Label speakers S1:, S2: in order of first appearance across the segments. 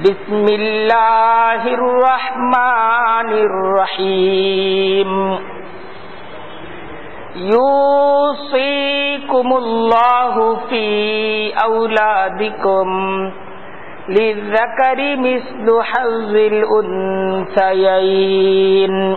S1: بسم الله الرحمن الرحيم يوصيكم الله في أولادكم للذكر مثل حظ الأنثيين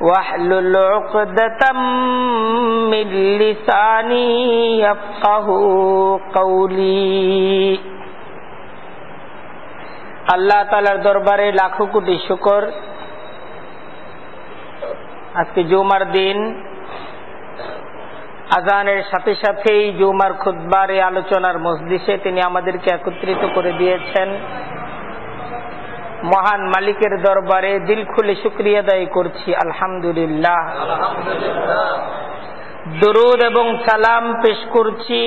S1: واحلل عقدة من لساني يفقه قولي আল্লাহ তালার দরবারে লাখো কোটি শুকর আজকে জুমার দিন আজানের সাথে সাথেই জুমার খুদ্বার এই আলোচনার মসজিষে তিনি আমাদেরকে একত্রিত করে দিয়েছেন মহান মালিকের দরবারে দিল খুলে শুক্রিয়া দায়ী করছি, আলহামদুলিল্লাহ। দরুদ এবং সালাম পেশ করছি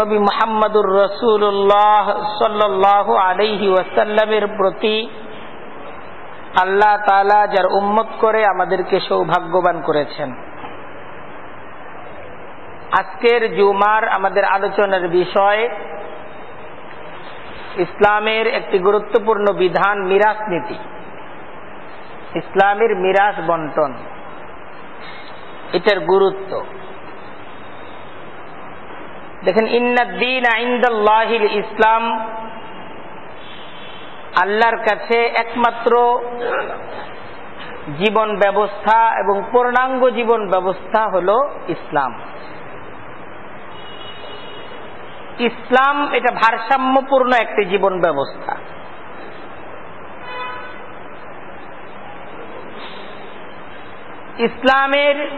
S1: নবী মোহাম্মদুর রসুল্লাহ সাল্লাহ আলহি ওয়াসাল্লামের প্রতি। আল্লাহ তালা যার উম্মত করে আমাদেরকে সৌভাগ্যবান করেছেন। আজকের জুমার আমাদের আলোচনার বিষয় ইসলামের একটি গুরুত্বপূর্ণ বিধান মিরাস নীতি। ইসলামের মিরাস বন্টন। এটার গুরুত্ব। দেখেন ইন্নাদ্দিন আইন্দাল্লাহিল ইসলাম আল্লাহর কাছে একমাত্র জীবন ব্যবস্থা এবং পূর্ণাঙ্গ জীবন ব্যবস্থা হল ইসলাম। ইসলাম এটা ভারসাম্যপূর্ণ একটি জীবন ব্যবস্থা। ইসলামের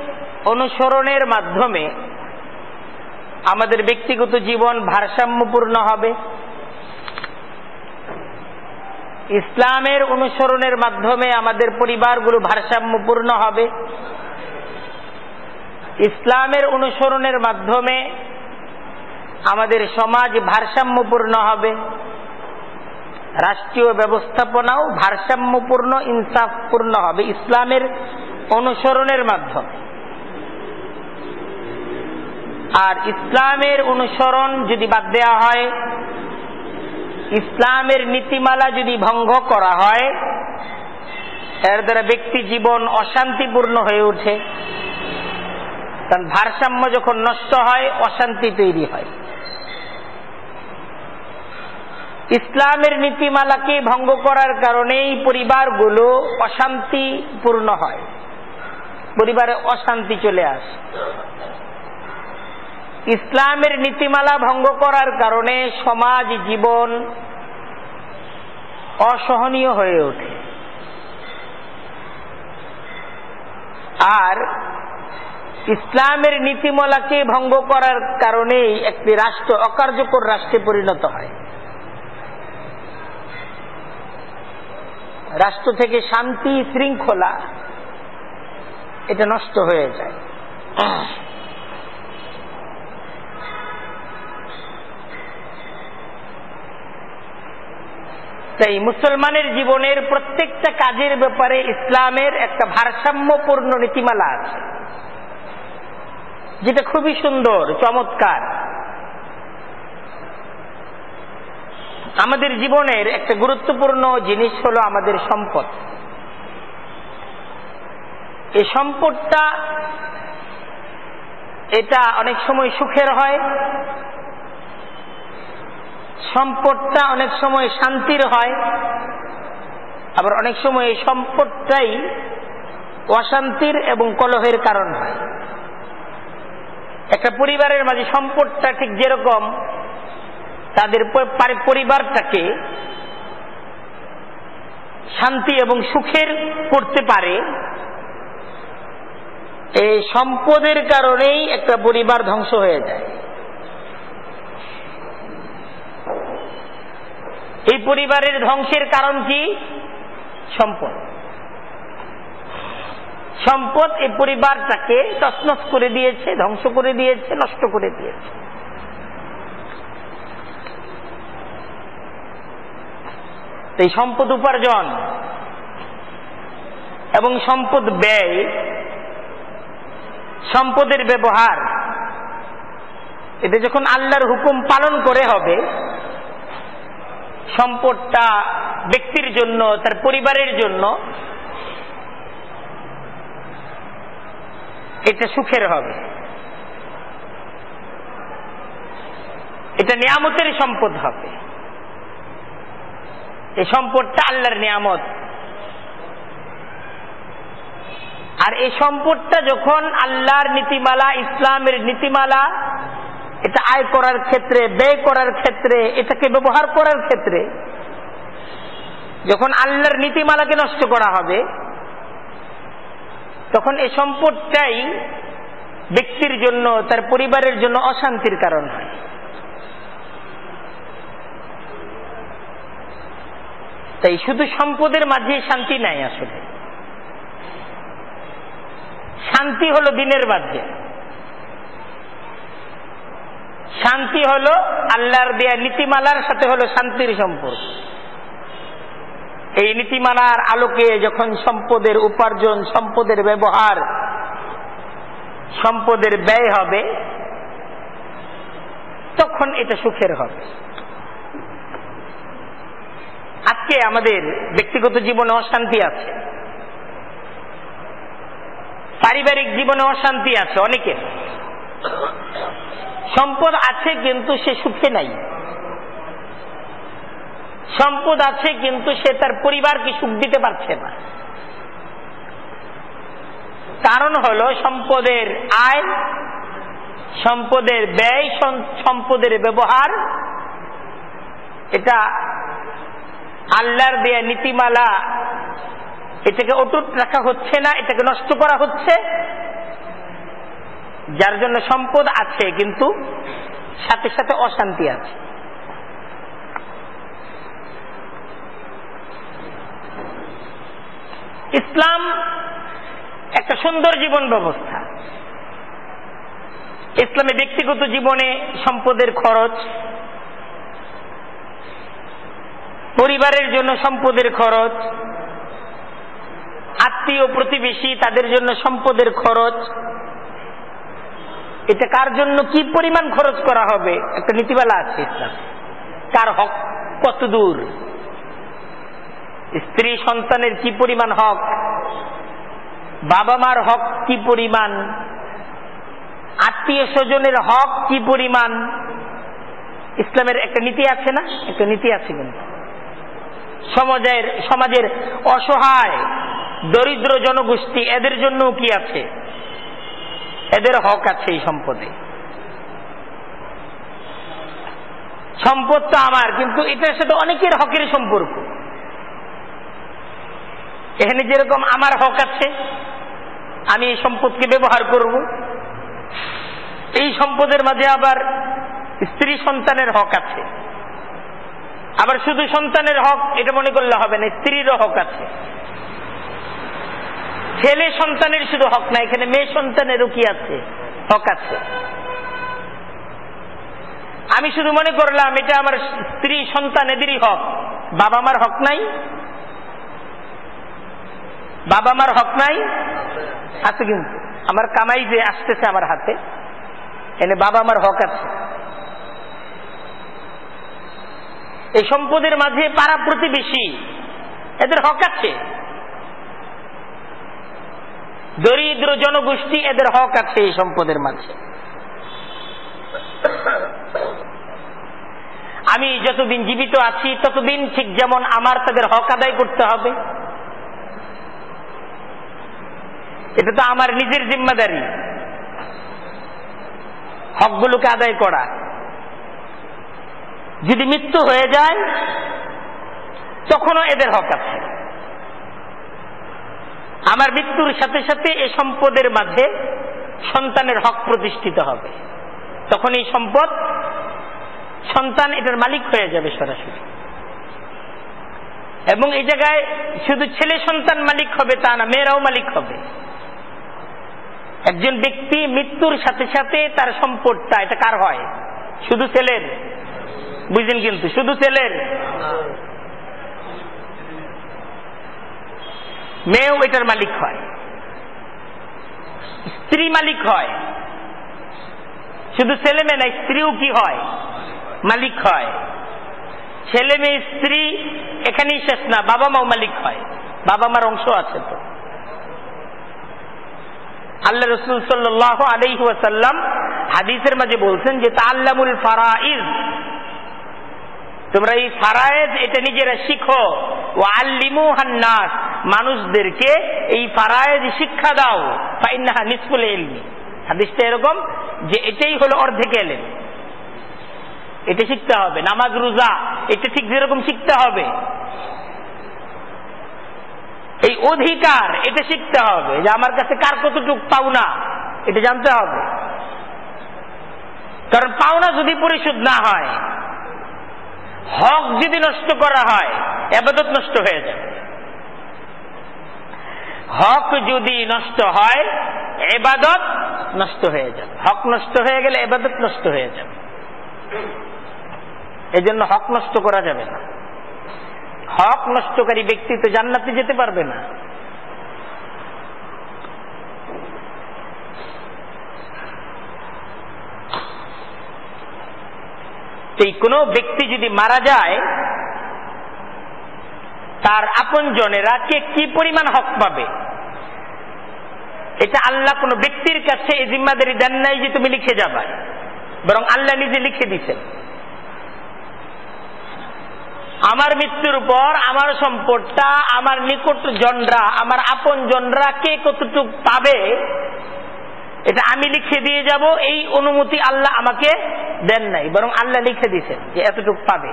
S1: অনুসরণের মাধ্যমে আমাদের ব্যক্তিগত জীবন ভারসাম্যপূর্ণ হবে। ইসলামের অনুসরণের মাধ্যমে আমাদের পরিবারগুলো ভারসাম্যপূর্ণ হবে। ইসলামের অনুসরণের মাধ্যমে আমাদের সমাজ ভারসাম্যপূর্ণ হবে। রাষ্ট্রীয় ব্যবস্থাপনাও ভারসাম্যপূর্ণ, ইনসাফপূর্ণ হবে ইসলামের অনুসরণের মাধ্যমে। আর ইসলামের অনুসরণ যদি বাদ দেওয়া হয়, ইসলামের নীতিমালা যদি ভঙ্গ করা হয়, এর দ্বারা ব্যক্তি জীবন অশান্তিপূর্ণ হয়ে ওঠে। কারণ ভারসাম্য যখন নষ্ট হয়, অশান্তি তৈরি হয়। ইসলামের নীতিমালাকে ভঙ্গ করার কারণেই পরিবারগুলো অশান্তিপূর্ণ হয়। পরিবারে অশান্তি চলে আসে। ইসলামের নীতিমালা ভঙ্গ করার কারণে সমাজ জীবন অসহনীয় হয়ে ওঠে। আর ইসলামের নীতিমালাকে ভঙ্গ করার কারণেই একটি রাষ্ট্র অকার্যকর রাষ্ট্রে পরিণত হয়। রাষ্ট্র থেকে শান্তি শৃঙ্খলা, এটা নষ্ট হয়ে যায়। তাই মুসলমানের জীবনের প্রত্যেকটা কাজের ব্যাপারে ইসলামের একটা ভারসাম্যপূর্ণ নীতিমালা আছে, যেটা খুবই সুন্দর, চমৎকার। আমাদের জীবনের একটা গুরুত্বপূর্ণ জিনিস হলো আমাদের সম্পদ। এই সম্পদটা এটা অনেক সময় সুখের হয়। সম্পদটা অনেক সময় শান্তির হয়। আবার অনেক সময় এই সম্পদটাই অশান্তির এবং কলহের কারণ হয়। একটা পরিবারের মাঝে সম্পদটা ঠিক যেরকম তাদের পরিবারটাকে শান্তি এবং সুখের করতে পারে। এই সম্পদের কারণেই একটা পরিবার ধ্বংস হয়ে যায়। এই পরিবারের ধ্বংসের কারণ কি? সম্পদ। সম্পদ এই পরিবারটাকে তসনস করে দিয়েছে, ধ্বংস করে দিয়েছে, নষ্ট করে দিয়েছে। এই সম্পদ উপার্জন এবং সম্পদ ব্যয়, সম্পদের ব্যবহার এটা যখন আল্লাহর হুকুম পালন করে হবে, সম্পদটা ব্যক্তির জন্য, তার পরিবারের জন্য, এটা সুখের হবে। এটা নিয়ামতের সম্পদ হবে। এই সম্পদটা আল্লাহর নিয়ামত। আর এই সম্পদটা যখন আল্লাহর নীতিমালা, ইসলামের নীতিমালা, এটা আয় করার ক্ষেত্রে, ব্যয় করার ক্ষেত্রে, এটাকে ব্যবহার করার ক্ষেত্রে, যখন আল্লাহর নীতিমালাকে নষ্ট করা হবে, তখন এই সম্পদটাই ব্যক্তির জন্য, তার পরিবারের জন্য অশান্তির কারণ হয়। তাই শুধু সম্পদের মাঝে শান্তি নাই আসলে। শান্তি হলো দিনের মাঝে শান্তি হলো আল্লাহর দেয়া নীতিমালার সাথে হলো শান্তির সম্পর্ক। এই নীতিমালার আলোকে যখন সম্পদের উপার্জন, সম্পদের ব্যবহার, সম্পদের ব্যয় হবে, তখন এটা সুখের হবে। আজকে আমাদের ব্যক্তিগত জীবনে অশান্তি আছে। পারিবারিক জীবনে অশান্তি আছে অনেকের সম্পদ আছে কিন্তু সে সুখে নাই। সম্পদ আছে কিন্তু সে তার পরিবারকে সুখ দিতে পারছে না। কারণ হল সম্পদের আয়, সম্পদের ব্যয় সম্পদের ব্যবহার, এটা আল্লাহর দেয়া নীতিমালা, এটাকে অটুট রাখা হচ্ছে না, এটাকে নষ্ট করা হচ্ছে। যার জন্য সম্পদ আছে, কিন্তু সাথে সাথে অশান্তি আছে। ইসলাম একটা সুন্দর জীবন ব্যবস্থা। ইসলামে ব্যক্তিগত জীবনে সম্পদের খরচ পরিবারের জন্য সম্পদের খরচ, আত্মীয় প্রতিবেশী তাদের জন্য সম্পদের খরচ। এটা কার জন্য কি পরিমাণ খরচ করা হবে? একটা নীতিমালা আছে ইসলাম। কার হক কত দূর? স্ত্রী সন্তানের কি পরিমাণ হক? বাবা মার হক কি পরিমাণ? আত্মীয় স্বজনের হক কি পরিমাণ? ইসলামের একটা নীতি আছে না? একটা নীতি আছে কিন্তু। সমাজের সমাজের অসহায়, দরিদ্র জনগোষ্ঠী এদের জন্য কি আছে? এদের হক আছে এই সম্পদে। সম্পদ তো আমার, কিন্তু এটার সাথে অনেকের হকের সম্পর্ক। এখানে যেরকম আমার হক আছে, আমি এই সম্পদকে ব্যবহার করব। এই সম্পদের মাঝে আবার স্ত্রী সন্তানের হক আছে। আবার শুধু সন্তানের হক, এটা মনে করলে হবে না, স্ত্রীরও হক আছে। ছেলে সন্তানের শুধু হক না, এখানে মেয়ে সন্তানেরও কি আছে? হক আছে। আমি শুধু মনে করলাম, এটা আমার স্ত্রী সন্তান এদেরই হক বাবা মার হক নাই। বাবা মার হক নাই। আছে কিন্তু। আমার কামাই যে আসতেছে আমার হাতে, এনে বাবা মার হক আছে। এই সম্পদের মাঝে পাড়া প্রতিবেশী এদের হক আছে। দরিদ্র জনগোষ্ঠী এদের হক আছে এই সম্পদের মাঝে। আমি যতদিন জীবিত আছি, ততদিন ঠিক যেমন আমার তাদের হক আদায় করতে হবে। এটা তো আমার নিজের জিম্মাদারি। হকগুলোকে আদায় করা। যদি মৃত্যু হয়ে যায়, তখনও এদের হক আছে। আমার মৃত্যুর সাথে সাথে এই সম্পদের মাঝে সন্তানের হক প্রতিষ্ঠিত হবে। তখন এই সম্পদ, সন্তান এটার মালিক হয়ে যাবে সরাসরি। এবং এই জায়গায় শুধু ছেলে সন্তান মালিক হবে তা না, মেয়েরাও মালিক হবে। একজন ব্যক্তি মৃত্যুর সাথে সাথে তার সম্পদটা, এটা কার হয়? শুধু ছেলের। বুঝলেন কিন্তু? শুধু ছেলের। মেয়েও এটার মালিক হয়। স্ত্রী মালিক হয়। শুধু ছেলে মেয়ে না স্ত্রীও কি হয়? মালিক হয়। ছেলে মেয়ে, স্ত্রী, এখানেই শেষ না, বাবা মাও মালিক হয়। বাবা মার অংশ আছে তো। আল্লাহ রসুল সাল্লাহ আলহি হাদিসের মাঝে বলছেন যে তাল্লামুল ফারাইজ তোমরা এই ফারায়েজ এটা নিজেরা শিখো। ও আল্লিমু হান্নাস মানুষদেরকে এই ফারায়েজ শিক্ষা দাও। ফাইন্নাহা নিসফুল এলমি হাদিসটা এরকম যে এটাই হলো অর্ধেক এলেন এটা শিখতে হবে, নামাজ, রোজা, এটা ঠিক যেরকম শিখতে হবে। এই অধিকার, এটা শিখতে হবে যে আমার কাছে কার কতটুক পাওনা, এটা জানতে হবে। কারণ পাওনা যদি পরিশোধ না হয় হক যদি নষ্ট করা হয় এবাদত নষ্ট হয়ে যাবে। হক যদি নষ্ট হয় এবাদত নষ্ট হয়ে যাবে। হক নষ্ট হয়ে গেলে এবাদত নষ্ট হয়ে যাবে। এই জন্য হক নষ্ট করা যাবে না। হক নষ্টকারী ব্যক্তি তো জান্নাতে যেতে পারবে না। এই কোন ব্যক্তি যদি মারা যায়, তার আপন জনেরা কে কি পরিমাণ হক পাবে? এটা আল্লাহ কোন ব্যক্তির কাছে এই জিম্মাদারি দেন নাই যে তুমি লিখে যাবা। বরং আল্লাহ নিজে লিখে দিচ্ছেন আমার মৃত্যুর পর আমার সম্পদটা, আমার নিকট জনরা, আমার আপন জনরা কে কতটুক পাবে এটা আমি লিখে দিয়ে যাব, এই অনুমতি আল্লাহ আমাকে দেন নাই, বরং আল্লাহ লিখে দিছেন যে এতটুক পাবে।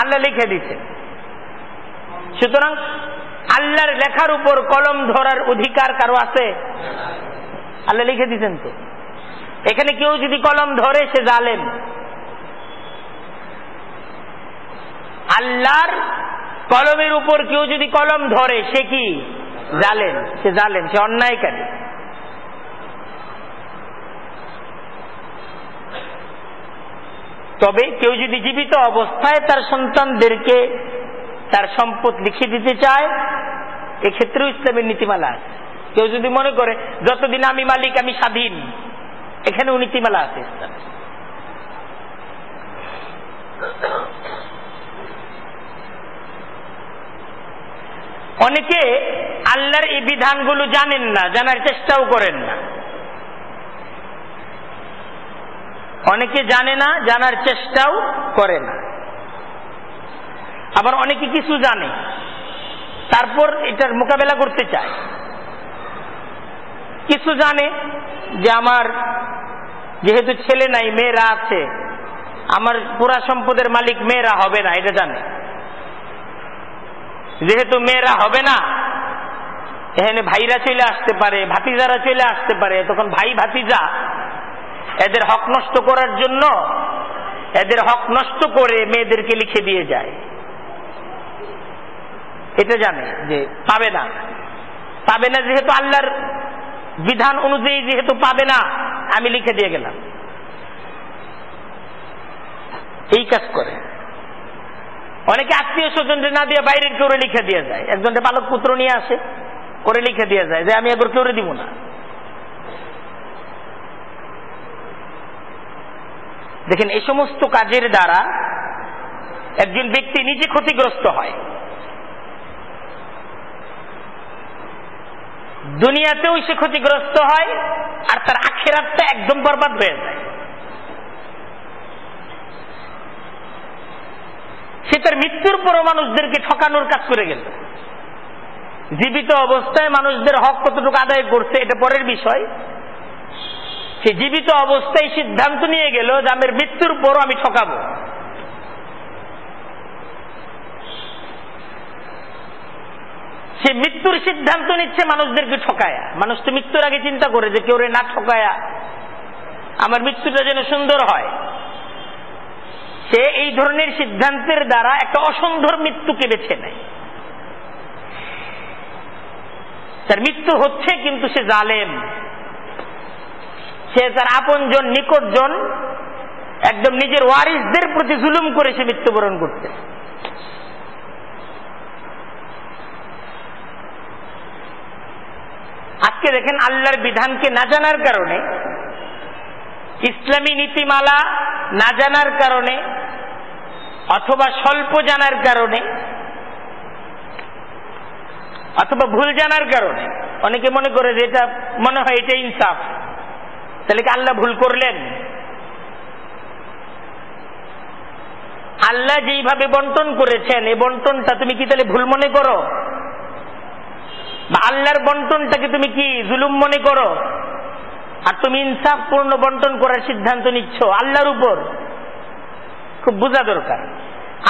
S1: আল্লাহ লিখে দিছেন সুতরাং আল্লাহর লেখার উপর কলম ধরার অধিকার কারও আছে? আল্লাহ লিখে দিছেন তো। এখানে কেউ যদি কলম ধরে, সে জালেন আল্লাহর কলমের উপর কেউ যদি কলম ধরে, সে কি? জালেন সে জালেন সে অন্যায়কারী। তবে কেউ যদি জীবিত অবস্থায় তার সন্তানদেরকে তার সম্পদ লিখে দিতে চায়, এক্ষেত্রেও ইসলামের নীতিমালা আছে। কেউ যদি মনে করে, যতদিন আমি মালিক, আমি স্বাধীন। এখানেও নীতিমালা আছে ইসলাম অনেকে আল্লাহর এই বিধানগুলো জানেন না, জানার চেষ্টাও করেন না। অনেকে জানে না, জানার চেষ্টাও করে না। আবার অনেকে কিছু জানে, তারপর এটার মোকাবেলা করতে চায়। কিছু জানে যে আমার যেহেতু ছেলে নাই, মেয়েরা আছে, আমার পুরা সম্পদের মালিক মেয়েরা হবে না, এটা জানে। যেহেতু মেয়েরা হবে না, এখানে ভাইরা চলে আসতে পারে, ভাতিজারা চলে আসতে পারে, তখন ভাই ভাতিজা এদের হক নষ্ট করার জন্য এদের হক নষ্ট করে মেয়েদেরকে লিখে দিয়ে যায়। এটা জানে যে পাবে না। পাবে না যেহেতু আল্লাহর বিধান অনুযায়ী যেহেতু পাবে না, আমি লিখে দিয়ে গেলাম। এই কাজ করে। অনেকে আত্মীয় স্বজনরে না দিয়ে বাইরের কেউ লিখে দিয়ে যায়। একজনটা বালক পুত্র নিয়ে আসে, করে লিখে দিয়ে যায় যে আমি একবার কেউ দিব না। দেখেন, এই সমস্ত কাজের দ্বারা একজন ব্যক্তি নিজে ক্ষতিগ্রস্ত হয়। দুনিয়াতেও সে ক্ষতিগ্রস্ত হয় আর তার আখেরাতটা একদম বরবাদ হয়ে যায়। সে তার মৃত্যুর পরও মানুষদেরকে ঠকানোর কাজ করে গেল। জীবিত অবস্থায় মানুষদের হক কতটুকু আদায় করছে, এটা পরের বিষয়। সে জীবিত অবস্থায় সিদ্ধান্ত নিয়ে গেল যে আমার মৃত্যুর পরও আমি ঠকাবো। সে মৃত্যুর সিদ্ধান্ত নিচ্ছে মানুষদেরকে ঠকায়া। মানুষ তো মৃত্যুর আগে চিন্তা করে যে কেউ রে না ঠকায়া, আমার মৃত্যুটা যেন সুন্দর হয়। সে এই ধরনের সিদ্ধান্তের দ্বারা একটা অসুন্দর মৃত্যুকে বেছে নেয়। তার মৃত্যু হচ্ছে কিন্তু সে জালেম। সে তার আপনজন, নিকটজন, একদম নিজের ওয়ারিসদের প্রতি জুলুম করে সে মৃত্যুবরণ করতে। আজকে দেখেন আল্লাহর বিধানকে না জানার কারণে ইসলামী নীতিমালা না জানার কারণে অথবা স্বল্প জানার কারণে, অথবা ভুল জানার কারণে। অনেকে মনে করে যে এটা মনে হয় এটা ইনসাফ। তাহলে কি আল্লাহ ভুল করলেন? আল্লাহ যেইভাবে বন্টন করেছেন এই বন্টনটা তুমি কি তাহলে ভুল মনে করো? বা আল্লাহর বন্টনটাকে তুমি কি জুলুম মনে করো? আর তুমি ইনসাফপূর্ণ বন্টন করার সিদ্ধান্ত নিচ্ছ, আল্লাহর উপর। খুব বোঝা দরকার।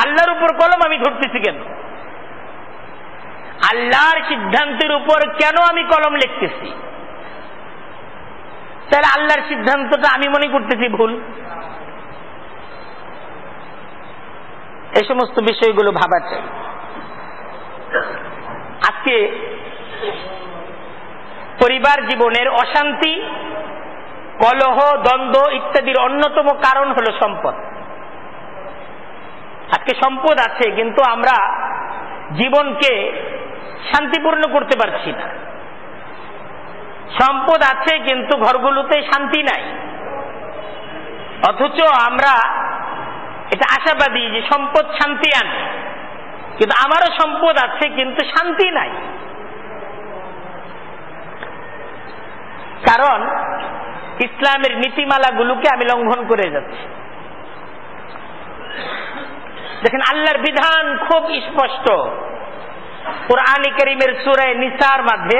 S1: আল্লাহর উপর কলম আমি ধরতেছি কেন? আল্লাহর সিদ্ধান্তের উপর কেন আমি কলম লিখতেছি? তাহলে আল্লাহর সিদ্ধান্তটা আমি মনে করতেছি ভুল। এই সমস্ত বিষয়গুলো ভাবা চাই। আজকে পরিবার জীবনের অশান্তি কলহ, দ্বন্দ্ব ইত্যাদির অন্যতম কারণ হল সম্পদ। আজকে সম্পদ আছে, কিন্তু আমরা জীবনকে শান্তিপূর্ণ করতে পারছি না। সম্পদ আছে, কিন্তু ঘরগুলোতে শান্তি নাই। অথচ আমরা এটা আশাবাদী যে সম্পদ শান্তি আনে। কিন্তু আমারও সম্পদ আছে, কিন্তু শান্তি নাই। কারণ ইসলামের নীতিমালাগুলোকে আমি লঙ্ঘন করে যাচ্ছি। দেখেন, আল্লাহর বিধান খুব স্পষ্ট। কোরআন করিমের সুরায় নিসার মধ্যে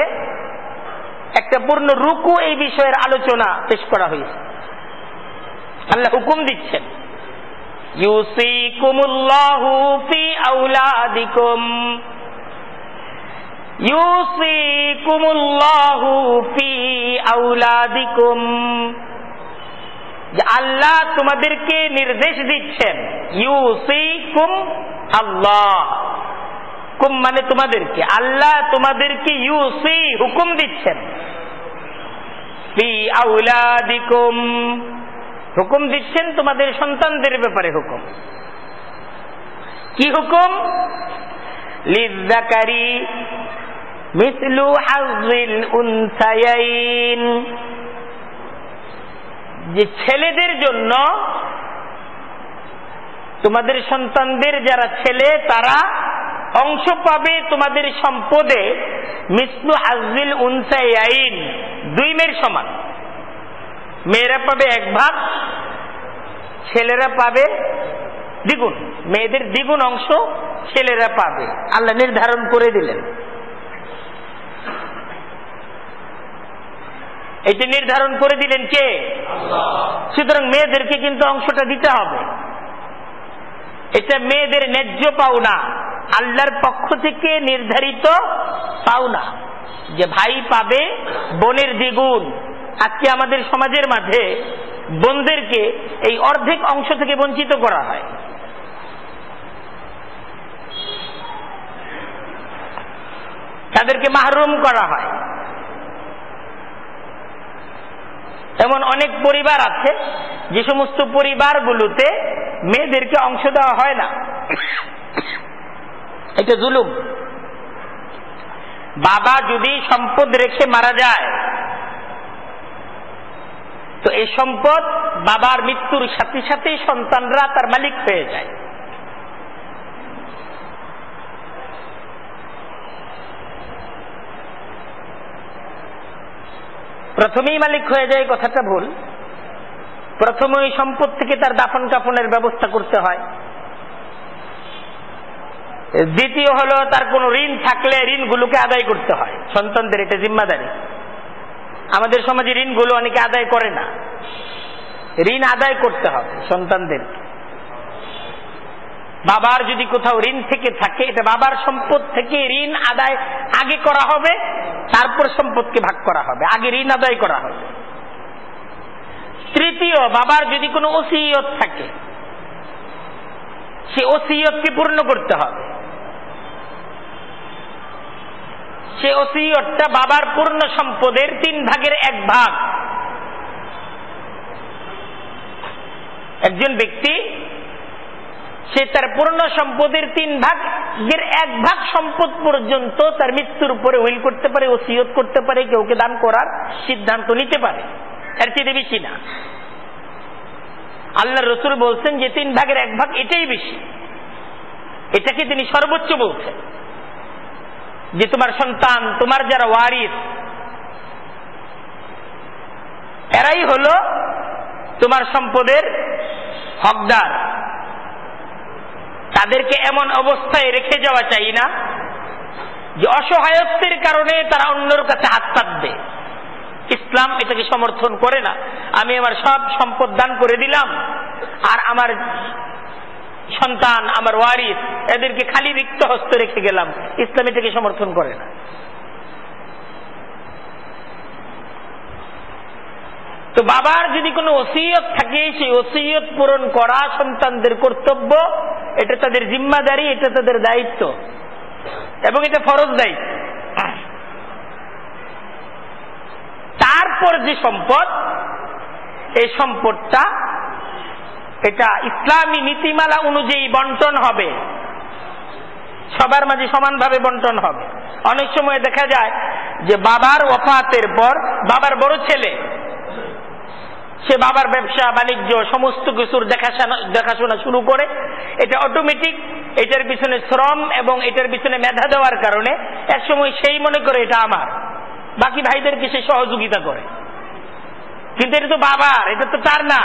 S1: একটা পূর্ণ রুকু এই বিষয়ের আলোচনা পেশ করা হয়েছে। আল্লাহ হুকুম দিচ্ছেন, ইউসিকুমুল্লাহু ফি আউলাদিকুম আউলাদিকুম আল্লাহ তোমাদেরকে নির্দেশ দিচ্ছেন, ইউসিকুম আল্লাহ। কুম মানে তোমাদেরকে। আল্লাহ তোমাদেরকে ইউসি হুকুম দিচ্ছেন। হুকুম দিচ্ছেন তোমাদের সন্তানদের ব্যাপারে হুকুম। কি হুকুম? মিসলু যে ছেলেদের জন্য তোমাদের সন্তানদের যারা ছেলে, তারা অংশ পাবে তোমাদের সম্পদে মিসলু হাজিল উনসাইন দুই মেয়ের সমান। মেয়েরা পাবে এক ভাগ, ছেলেরা পাবে দ্বিগুণ। মেয়েদের দ্বিগুণ অংশ ছেলেরা পাবে। আল্লাহ নির্ধারণ করে দিলেন। এটি নির্ধারণ করে দিলেন কে? সুতরাং মেয়েদেরকে কিন্তু অংশটা দিতে হবে। এটা মেয়েদের ন্যায্য পাওনা। আল্লাহর পক্ষ থেকে নির্ধারিত পাওনা। যে ভাই পাবে বোনের দ্বিগুণ। আজকে আমাদের সমাজের মাঝে বোনদেরকে এই অর্ধেক অংশ থেকে বঞ্চিত করা হয়। তাদেরকে মাহরুম করা হয়। এমন অনেক পরিবার আছে, যে সমস্ত পরিবারগুলোতে মেয়েদেরকে অংশ দেওয়া হয় না। এটা জুলুম। বাবা যদি সম্পদ রেখে মারা যায়, তো এই সম্পদ বাবার মৃত্যুর সাথে সাথেই সন্তানরা তার মালিক হয়ে যায়। প্রথমেই মালিক হয়ে যায়, কথাটা ভুল। প্রথমে ওই সম্পদ থেকে তার দাফন কাফনের ব্যবস্থা করতে হয়। দ্বিতীয় হলো, তার কোন ঋণ থাকলে ঋণগুলোকে আদায় করতে হয়। সন্তানদের এটা জিম্মাদারি। আমাদের সমাজে ঋণগুলো অনেকে আদায় করে না। ঋণ আদায় করতে হবে সন্তানদের। বাবার যদি কোথাও ঋণ থেকে থাকে, এটা বাবার সম্পদ থেকে ঋণ আদায় আগে করা হবে তারপর সম্পদকে ভাগ করা হবে আগে ঋণ আদায় করা হবে। তৃতীয়, বাবার যদি কোনো ওসিয়ত থাকে, সে ওসিয়তকে পূর্ণ করতে হবে। সে ওসিয়তটা বাবার পূর্ণ সম্পদের তিন ভাগের এক ভাগ। একজন ব্যক্তি, সে তার পূর্ণ সম্পদের তিন ভাগের এক ভাগ সম্পদ পর্যন্ত তার মৃত্যুর উপরে উইল করতে পারে, ও ওসিয়ত করতে পারে কেউকে দান করার সিদ্ধান্ত নিতে পারে। এর চেয়ে বেশি না। আল্লাহ রসুল বলছেন যে তিন ভাগের এক ভাগ এটাই বেশি। এটাকে তিনি সর্বোচ্চ বলছেন। যে তোমার সন্তান, তোমার যারা ওয়ারিস, এরাই হলো তোমার সম্পদের হকদার। তাদেরকে এমন অবস্থায় রেখে যাওয়া চাই না যে অসহায়ত্বের কারণে তারা অন্যর কাছে হাত পাতবে। ইসলাম এটাকে সমর্থন করে না। আমি আমার সব সম্পদ দান করে দিলাম আর আমার সন্তান, আমার ওয়ারিস, এদেরকে খালি রিক্ত হস্ত রেখে গেলাম। ইসলাম এটাকে সমর্থন করে না। তো বাবার যদি কোনো ওসিয়ত থাকে, সেই ওসিয়ত পূরণ করা সন্তানদের কর্তব্য। এটা তাদের জিম্মাদারি, এটা তাদের দায়িত্ব। এবং এটা ফরজ দায়িত্ব। তারপর যে সম্পদ, এই সম্পদটা, এটা ইসলামী নীতিমালা অনুযায়ী বন্টন হবে। সবার মাঝে সমানভাবে বন্টন হবে। অনেক সময় দেখা যায় যে বাবার ওফাতের পর বাবার বড় ছেলে সে বাবার ব্যবসা, বাণিজ্য, সমস্ত কিছুর দেখাশোনা শুরু করে। এটা অটোমেটিক এটার পিছনে শ্রম এবং এটার পিছনে মেধা দেওয়ার কারণে এক সময় সেই মনে করে এটা আমার। বাকি ভাইদেরকে সে সহযোগিতা করে। কিন্তু এটা তো বাবার, এটা তো তার না।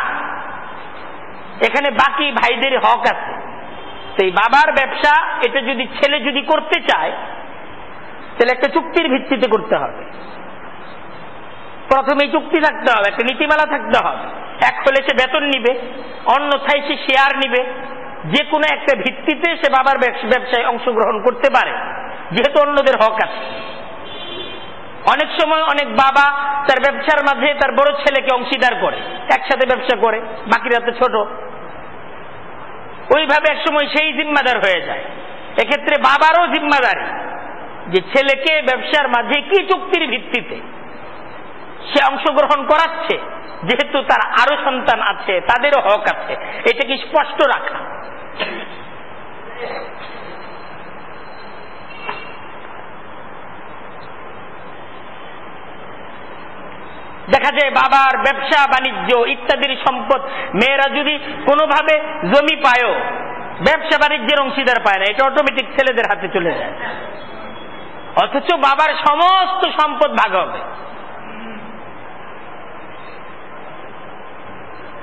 S1: এখানে বাকি ভাইদের হক আছে। সেই বাবার ব্যবসা, এটা যদি ছেলে যদি করতে চায়, তাহলে একটা চুক্তির ভিত্তিতে করতে হবে। প্রথমে চুক্তি থাকতে হবে, একটা নীতিমালা থাকতে হবে। এক হলে সে বেতন নিবে, অন্যথায় সে শেয়ার নিবে। যে কোনো একটা ভিত্তিতে সে বাবার ব্যবসায় অংশগ্রহণ করতে পারে। যেহেতু অন্যদের হক আছে। অনেক সময় অনেক বাবা তার ব্যবসার মাঝে তার বড় ছেলেকে অংশীদার করে, একসাথে ব্যবসা করে, বাকিরা তো ছোট। ওইভাবে একসময় সেই জিম্মাদার হয়ে যায়। এক্ষেত্রে বাবারও জিম্মাদারি যে ছেলেকে ব্যবসার মাঝে কি চুক্তির ভিত্তিতে সে অংশগ্রহণ করাচ্ছে, যেহেতু তার আরও সন্তান আছে, তাদেরও হক আছে। এটাকে স্পষ্ট রাখা। দেখা যায় বাবার ব্যবসা, বাণিজ্য ইত্যাদির সম্পদ মেয়েরা যদি কোনোভাবে জমি পায়ও, ব্যবসা, বাণিজ্যের অংশীদার পায় না, এটা অটোমেটিক ছেলেদের হাতে চলে যায়। অথচ বাবার সমস্ত সম্পদ ভাগ হবে।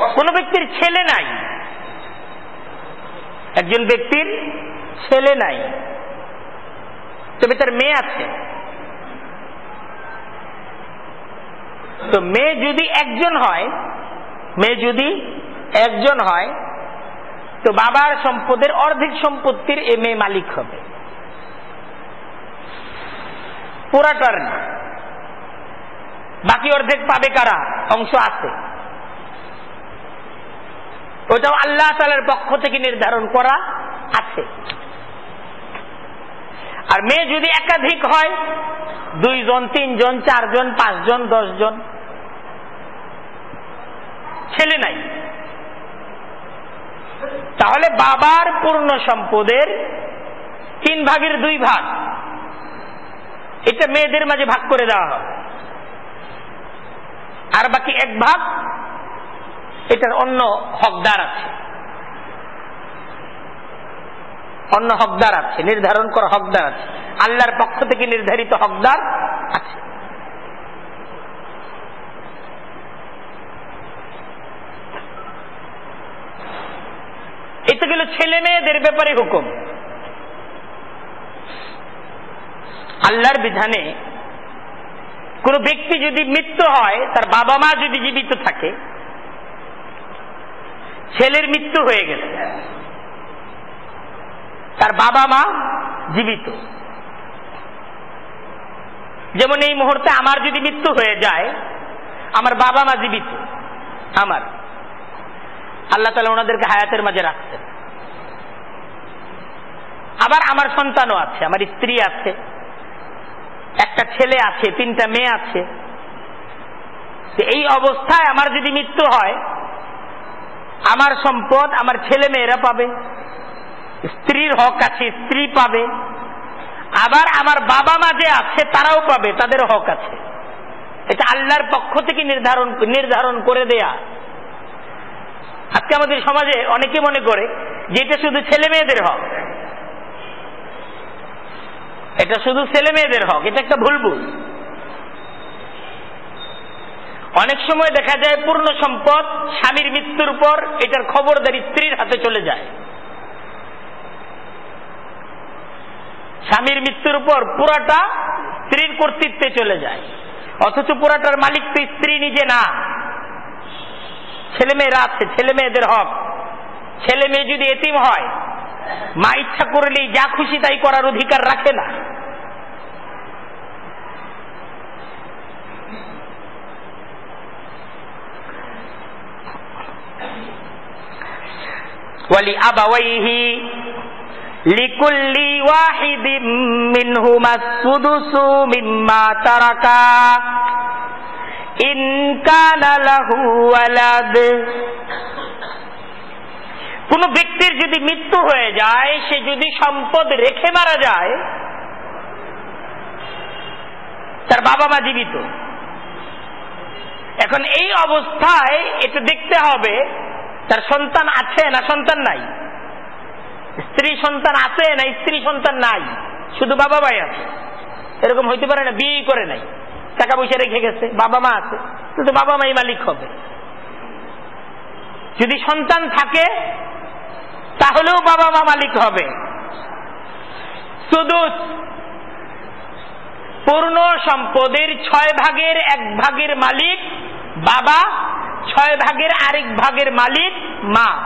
S1: কোন ব্যক্তির ছেলে নাই। একজন ব্যক্তির ছেলে নাই। তবে তার মেয়ে আছে। তো মেয়ে যদি একজন হয়, মেয়ে যদি একজন হয়, তো বাবার সম্পদের অর্ধেক সম্পত্তির এ মেয়ে মালিক হবে। পুরাটার না বাকি অর্ধেক পাবে কারা? অংশ আছে। ওটাও আল্লাহ তালার পক্ষ থেকে নির্ধারণ করা আছে। আর মেয়ে যদি একাধিক হয়, দুইজন, তিনজন, চারজন, পাঁচজন, দশজন, ছেলে নাই। তাহলে বাবার পূর্ণ সম্পদের তিন ভাগের দুই ভাগ, এটা মেয়েদের মাঝে ভাগ করে দেওয়া হয়। আর বাকি এক ভাগ এটার অন্য হকদার আছে। অন্য হকদার আছে, নির্ধারণ করা হকদার আছে। আল্লাহর পক্ষ থেকে নির্ধারিত হকদার আছে। এটা গেল ছেলে মেয়েদের ব্যাপারে হুকুম। আল্লাহর বিধানে কোন ব্যক্তি যদি মৃত্যু হয়, তার বাবা মা যদি জীবিত থাকে ছেলের মৃত্যু হয়ে গেছে। তার বাবা মা জীবিত। যেমন এই মুহূর্তে আমার যদি মৃত্যু হয়ে যায়, আমার বাবা মা জীবিত। আমার। আল্লাহ তালা ওনাদেরকে হায়াতের মাঝে রাখছেন। আবার আমার সন্তানও আছে, আমার স্ত্রী আছে। একটা ছেলে আছে, তিনটা মেয়ে আছে। এই অবস্থায় আমার যদি মৃত্যু হয় আমার সম্পদ আমার ছেলে মেয়েরা পাবে। স্ত্রীর হক আছে, স্ত্রী পাবে। আবার আমার বাবা মা যে আছে, তারাও পাবে তাদের হক আছে। এটা আল্লাহর পক্ষ থেকে নির্ধারণ নির্ধারণ করে দেয়া। আজকে আমাদের সমাজে অনেকে মনে করে যে এটা শুধু ছেলে মেয়েদের হক। এটা শুধু ছেলে মেয়েদের হক, এটা একটা ভুল ভুল অনেক সময় দেখা যায় পূর্ণ সম্পদ, স্বামীর মৃত্যুর পর এটার খবরদারি স্ত্রীর হাতে চলে যায়। স্বামীর মৃত্যুর পর পুরাটা স্ত্রীর কর্তৃত্বে চলে যায়। অথচ পুরাটার মালিক তো স্ত্রী নিজে না। ছেলে মেয়েরা আছে ছেলে মেয়েদের হক। ছেলে মেয়ে যদি এতিম হয়, মা ইচ্ছা করলেই যা খুশি তাই করার অধিকার রাখে না। ওয়ালি আবাওয়াইহি লিকুল্লি ওয়াহিদিম মিনহুমা সুদুসু মিম্মা তারাকা। ইন কানা লাহু ওয়ালাদ। কোন ব্যক্তির যদি মৃত্যু হয়ে যায়, সে যদি সম্পদ রেখে মারা যায়, তার বাবা মা জীবিত। এখন এই অবস্থায় এটা দেখতে হবে তার সন্তান আছে না সন্তান নাই? স্ত্রী সন্তান আছে না স্ত্রী সন্তান নাই? শুধু বাবা ভাই আছে। এরকম হইতে পারে না বিয়ে করে নাই। টাকা পয়সা রেখে গেছে, বাবা মা আছে। কিন্তু বাবা মাই মালিক হবে। যদি সন্তান থাকে, তাহলেও বাবা মা মালিক হবে। শুধু পূর্ণ সম্পদের ছয় ভাগের এক ভাগের মালিক বাবা ছয় ভাগের আরেক ভাগের মালিক মা।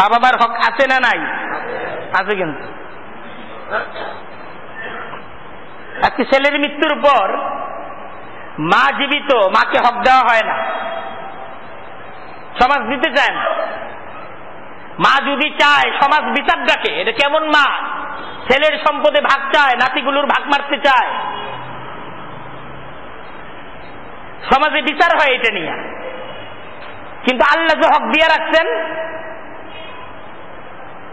S1: বাবা মার হক আছে না নাই? আছে কিন্তু। আজকে ছেলের মৃত্যুর পর মা জীবিত, মাকে হক দেওয়া হয় না। সমাজ দিতে চায় না। মা যদি চায়, সমাজ বিচার ডাকে। এটা কেমন মা? ছেলের সম্পদে ভাগ চায়, নাতিগুলোর ভাগ মারতে চায়। সমাজে বিচার হয় এটা নিয়ে। কিন্তু আল্লাহ যে হক দিয়ে রাখছেন,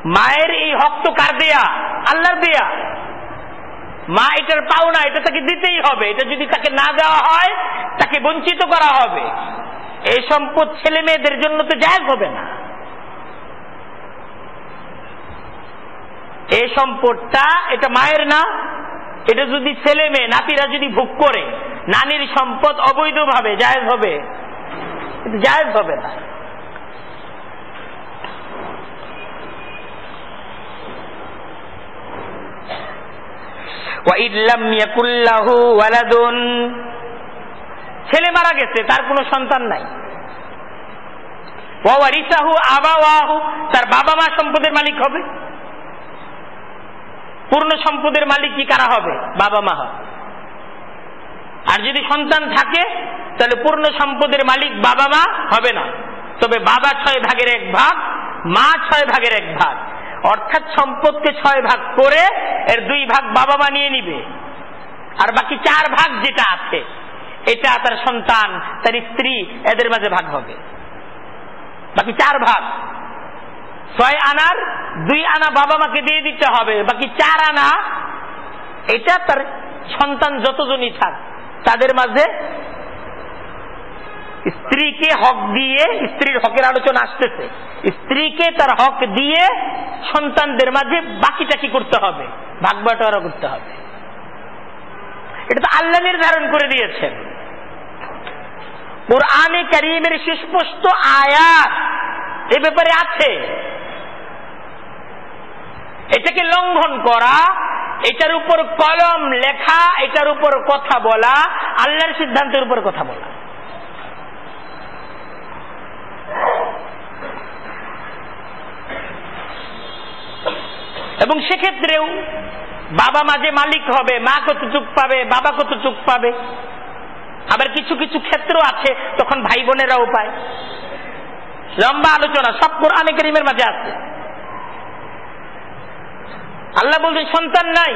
S1: মায়ের এই হক তো কার দেয়া? আল্লাহর দেয়া। মা এটার পাওনা, এটা তাকে দিতেই হবে। এটা যদি তাকে না দেওয়া হয়, তাকে বঞ্চিত করা হবে। এই সম্পদ ছেলে মেয়েদের জন্য তো জায়গ হবে না। এই সম্পদটা, এটা মায়ের না, এটা যদি ছেলে মেয়ে, নাতিরা যদি ভোগ করে নানির সম্পদ অবৈধভাবে, জায়েজ হবে। জায়েজ হবে না। ছেলে মারা গেছে, তার কোনো সন্তান নাই। তার বাবা মা সম্পদের মালিক হবে। পূর্ণ সম্পদের মালিক কি কারা হবে? বাবা মা হবে। আর যদি সন্তান থাকে, তাহলে পূর্ণ সম্পদের মালিক বাবা মা হবে না। তবে বাবা ছয় ভাগের এক ভাগ, মা ছয় ভাগের এক ভাগ। অর্থাৎ সম্পদকে ছয় ভাগ করে এর দুই ভাগ বাবা মা নিয়ে নিবে। আর বাকি চার ভাগ যেটা আছে, এটা তার সন্তান, তার স্ত্রী, এদের মাঝে ভাগ হবে। বাকি চার ভাগ। ছয় আনার দুই আনা বাবা মাকে দিয়ে দিতে হবে। বাকি চার আনা, এটা তার সন্তান যতজনই থাক তাদের মাঝে স্ত্রীকে হক দিয়ে, স্ত্রীর হকের আলোচনা আসতেছে। স্ত্রীকে তার হক দিয়ে সন্তানদের মাঝে বাকিটা কি করতে হবে ভাগ বাটোয়ারা করতে হবে। এটা তো আল্লাহ নির্ধারণ করে দিয়েছেন। কোরআনে করিমের সুস্পষ্ট আয়াত এ ব্যাপারে আছে। এটাকে লঙ্ঘন করা এটার উপর কলম লেখা, এটার উপর কথা বলা, আল্লাহর সিদ্ধান্তের উপর কথা বলা। এবং সেক্ষেত্রেও বাবা মাঝে মালিক হবে, মা কত চুপ পাবে, বাবা কত চুপ পাবে, আবার কিছু কিছু ক্ষেত্র আছে, তখন ভাই বোনেরাও পায়। লম্বা আলোচনা, সব কোরআনে করিমের মাঝে আছে। আল্লাহ বলছেন, সন্তান নাই,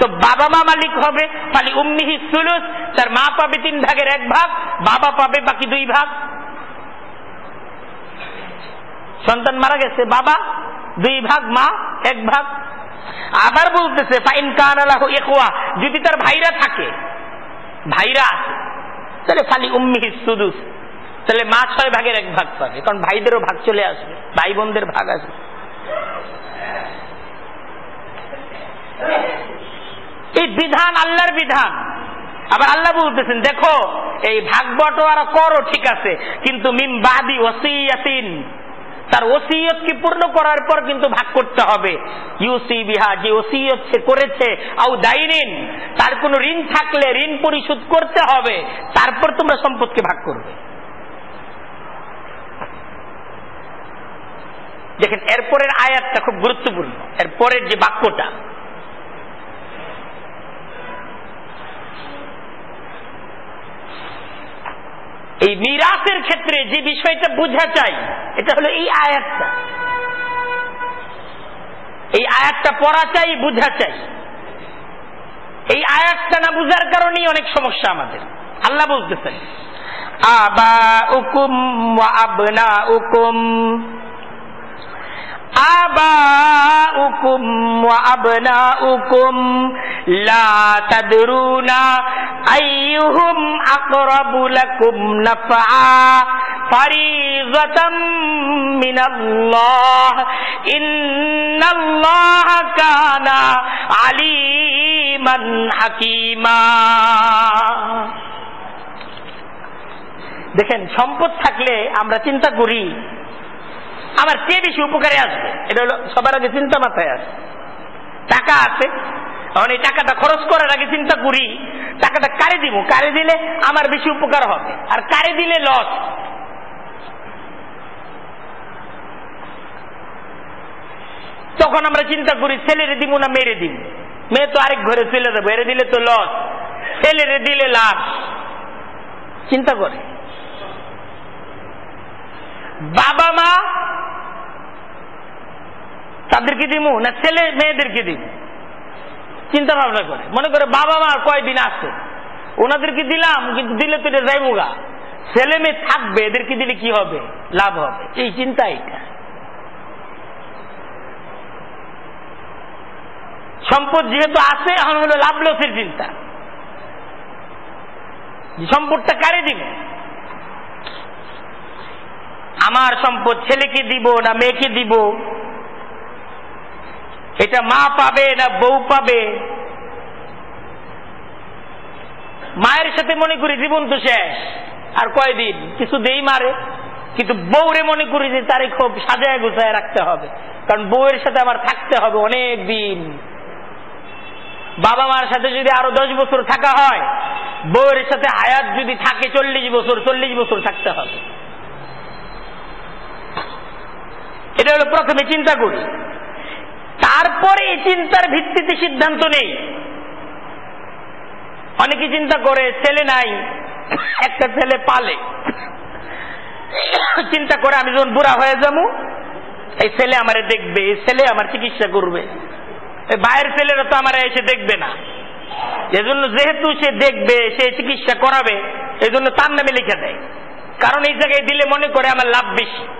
S1: তো বাবা মা মালিক হবে। খালি উম্মিহি সুলুস, তার মা পাবে তিন ভাগের এক ভাগ, বাবা পাবে বাকি দুই ভাগ। সন্তান মারা গেছে, বাবা, দুই ভাগ, মা, এক ভাগ। আবার বলতেছে, ফাইন কান আলাহ একুয়া যদি তার ভাইরা থাকে, ভাইরা আছে, তাহলে খালি উম্মিহি সুদুস তাহলে মা ছয় ভাগের এক ভাগ পাবে, কারণ ভাইদেরও ভাগ চলে আসবে, ভাই বোনদের ভাগ আসবে। এই বিধান আল্লাহর বিধান। আবার আল্লাহ বলতেছেন, দেখো, এই ভাগ বটোয়ারা করো ঠিক আছে, কিন্তু মিম বাদি ওসিয়াতিন। তার ওসিয়তকে পূর্ণ করার পর কিন্তু ভাগ করতে হবে। ইউসি বিহা, যে ওসিয়ত সে করেছে আউ দাইনিন, তার কোনো ঋণ থাকলে ঋণ পরিশোধ করতে হবে, তারপর তোমরা সম্পদকে ভাগ করবে। দেখেন, এরপরের আয়াতটা খুব গুরুত্বপূর্ণ, এরপরের যে বাক্যটা। এই মিরাসের ক্ষেত্রে যে বিষয়টা বুঝা চাই এটা হলো এই আয়াতটা। এই আয়াতটা পড়া চাই, বুঝা চাই। এই আয়াতটা না বুঝার কারণেই অনেক সমস্যা আমাদের। আল্লাহ বলতেছেন আবা উকুম আবনা উকুম آباؤكم وأبناؤكم لا تدرون أيهم أقرب لكم نفعا فريضة من الله إن الله كان عليما حكيما দেখেন সম্পদ থাকলে আমরা চিন্তা করি আমার কে বেশি উপকারে আসবে? এটা হলো সবার আগে চিন্তা মাথায় আসে। টাকা আছে, এখন এই টাকাটা খরচ করার আগে চিন্তা করি, টাকাটা কারে দিব? কারে দিলে আমার বেশি উপকার হবে? আর কারে দিলে লস তখন আমরা চিন্তা করি, ছেলেরে দিব না মেরে দিব? মেয়ে তো আরেক ঘরে চলে দেবো এরে দিলে তো লস ছেলেরে দিলে লাভ। চিন্তা করে। বাবা মা, তাদেরকে দিব না ছেলে মেয়েদেরকে দিব চিন্তা ভাবনা করে। মনে করে বাবা মা কয়দিন আছে? ওনাদেরকে দিলাম, কিন্তু দিলে তো এটা যাইবো ছেলে মেয়ে থাকবে, এদেরকে দিলে কি হবে? লাভ হবে। এই চিন্তা এটা। সম্পদ যেহেতু আছে, এখন হলো লাভ লসের চিন্তা সম্পদটা কারে দিব? আমার সম্পদ ছেলেকে দিব না মেয়েকে দিব? এটা মা পাবে না বউ পাবে? মায়ের সাথে মনে করি জীবন তো শেষ। আর কয়দিন? কিছু দেই মারে। কিন্তু বউরে মনে করি যে তারে খুব সাজায় গুছায় রাখতে হবে। কারণ বউয়ের সাথে আমার থাকতে হবে অনেক দিন। বাবা মার সাথে যদি আরও দশ বছর থাকা হয়, বউয়ের সাথে হায়াত যদি থাকে চল্লিশ বছর চল্লিশ বছর থাকতে হবে। এটা হলো প্রথমে চিন্তা করি। তারপরে এই চিন্তার ভিত্তিতে সিদ্ধান্ত নেই। অনেকে চিন্তা করে, ছেলে নাই, একটা ছেলে পালে। চিন্তা করে আমি যখন বুড়া হয়ে যাব, এই ছেলে আমারে দেখবে, এই ছেলে আমার চিকিৎসা করবে। বাইরের ছেলেরা তো আমার এসে দেখবে না। এজন্য যেহেতু সে দেখবে, সে চিকিৎসা করাবে এই জন্য তার নামে লিখে দেয়। কারণ এই জায়গায় দিলে মনে করে আমার লাভ বেশি।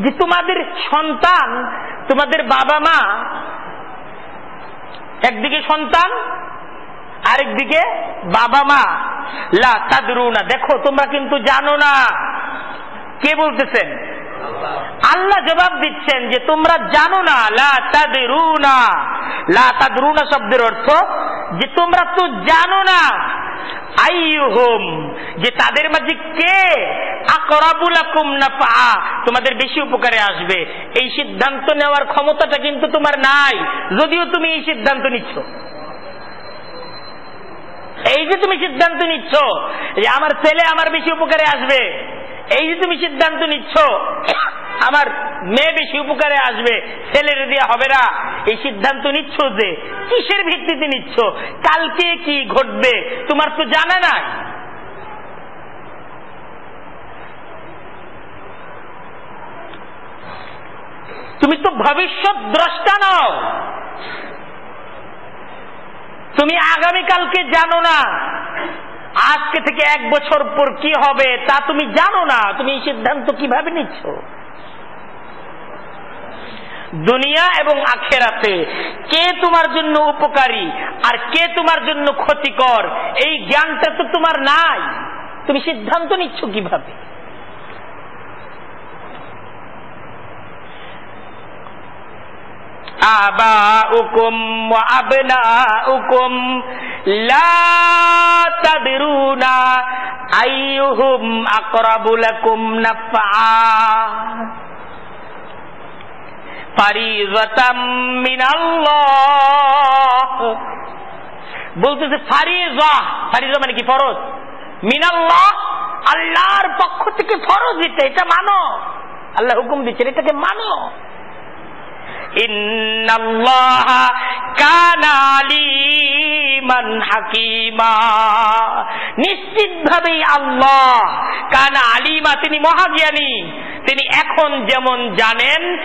S1: যে তোমাদের সন্তান, তোমাদের বাবা মা, একদিকে সন্তান, আরেকদিকে বাবা মা। লা তাদরুনা, দেখো, তোমরা কিন্তু জানো না। কে বলতেছেন? আল্লাহ জবাব দিচ্ছেন যে তোমরা জানো না, লা তাদরুনা। শব্দের অর্থ যে তোমরা তো জানো না। যে তাদের মাঝে কে? আকরাবুলাকুম নাফা তোমাদের বেশি উপকারে আসবে। এই সিদ্ধান্ত নেওয়ার ক্ষমতাটা কিন্তু তোমার নাই। যদিও তুমি এই সিদ্ধান্ত নিচ্ছ। এই যে তুমি সিদ্ধান্ত নিচ্ছ যে আমার ছেলে আমার বেশি উপকারে আসবে। এই যে তুমি সিদ্ধান্ত নিচ্ছ, আমার মেয়ে বেশি উপকারে আসবে, ছেলের দিয়ে হবে না। এই সিদ্ধান্ত নিচ্ছ যে, কিসের ভিত্তিতে নিচ্ছ? কালকে কি ঘটবে, তোমার তো জানা নাই। তুমি তো ভবিষ্যৎ দ্রষ্টা নাও। তুমি আগামীকালকে জানো না। আজকে থেকে এক বছর পর কি হবে তা তুমি জানো না। তুমি এই সিদ্ধান্ত কীভাবে নিচ্ছ? দুনিয়া এবং আখেরাতে কে তোমার জন্য উপকারী আর কে তোমার জন্য ক্ষতিকর, এই জ্ঞানটা তো তোমার নাই। তুমি সিদ্ধান্ত নিচ্ছ কীভাবে? آباؤكم وأبناؤكم لا تدرون أيهم أقرب لكم نفعا فريضة من الله বলতেছে ফারিজা ফারিজা মানে কি ফরজ মিনাল্লাহ আল্লাহর পক্ষ থেকে ফরজ এটা এটা মানো আল্লাহ হুকুম দিচ্ছেন এটাকে মানো নিশ্চিত ভাবেই আল্লাহ কানা আলিমা, তিনি মহাজ্ঞানী। তিনি এখন যেমন জানেন,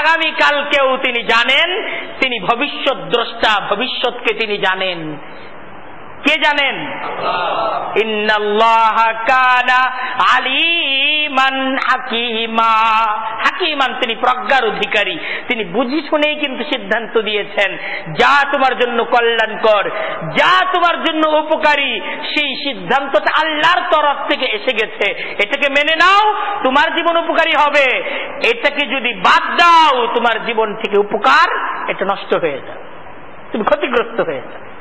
S1: আগামীকালকেও তিনি জানেন, তিনি ভবিষ্যৎ দ্রষ্টা, ভবিষ্যৎকে তিনি জানেন। কে জানেন? আলিমান হাকিমা। হাকিমান, তিনি প্রজ্ঞার অধিকারী। তিনি বুঝি শুনেই কিন্তু সিদ্ধান্ত দিয়েছেন, যা তোমার জন্য কল্যাণকর, যা তোমার জন্য উপকারী, সেই সিদ্ধান্তটা আল্লাহর তরফ থেকে এসে গেছে। এটাকে মেনে নাও, তোমার জীবন উপকারী হবে। এটাকে যদি বাদ দাও, তোমার জীবন থেকে উপকার, এটা নষ্ট হয়ে যাবে। তুমি ক্ষতিগ্রস্ত হয়ে যাবে।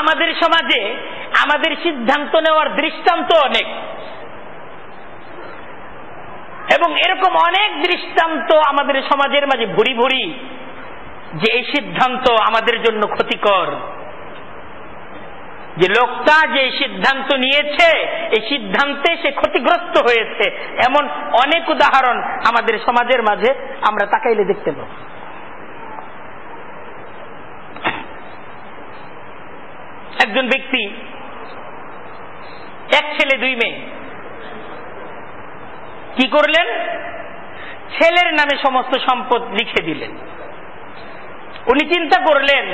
S1: আমাদের সমাজে আমাদের সিদ্ধান্ত নেওয়ার দৃষ্টান্ত অনেক। এবং এরকম অনেক দৃষ্টান্ত আমাদের সমাজের মাঝে ভুরি ভুরি যে এই সিদ্ধান্ত আমাদের জন্য ক্ষতিকর। যে লোকটা যে সিদ্ধান্ত নিয়েছে, এই সিদ্ধান্তে সে ক্ষতিগ্রস্ত হয়েছে। এমন অনেক উদাহরণ আমাদের সমাজের মাঝে আমরা তাকাইলে দেখতে পাব। একজন ব্যক্তি, এক ছেলে, দুই মেয়ে। কি করলেন? ছেলের নামে সমস্ত সম্পদ লিখে দিলেন। উনি চিন্তা করলেন,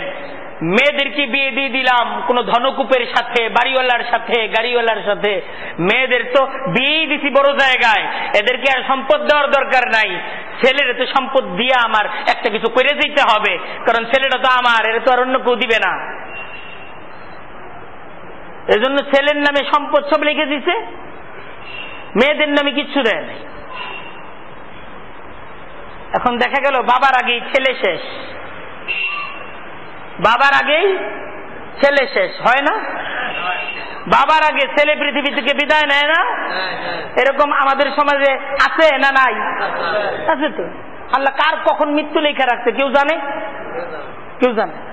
S1: মেয়েদেরকে বিয়ে দিয়ে দিলাম, কোন ধনকূপের সাথে, বাড়িওয়ালার সাথে, গাড়িওয়ালার সাথে। মেয়েদের তো বিয়েই দিছি বড় জায়গায়। এদেরকে আর সম্পদ দেওয়ার দরকার নাই। ছেলের তো সম্পদ দিয়ে আমার একটা কিছু করে দিতে হবে, কারণ ছেলেটা তো আমার, এর তো আর অন্য কেউ দিবে না। এজন্য ছেলের নামে সম্পদ সব লিখে দিছে। মেয়েদের নামে কিচ্ছু দেয় নাই। এখন দেখা গেল, বাবার আগেই ছেলে শেষ। বাবার আগেই ছেলে শেষ, হয় না? বাবার আগে ছেলে পৃথিবী থেকে বিদায় নেয় না? এরকম আমাদের সমাজে আছে না নাই? আছে তো। আল্লাহ কার কখন মৃত্যু লেখা রাখছে, কেউ জানে? কেউ জানে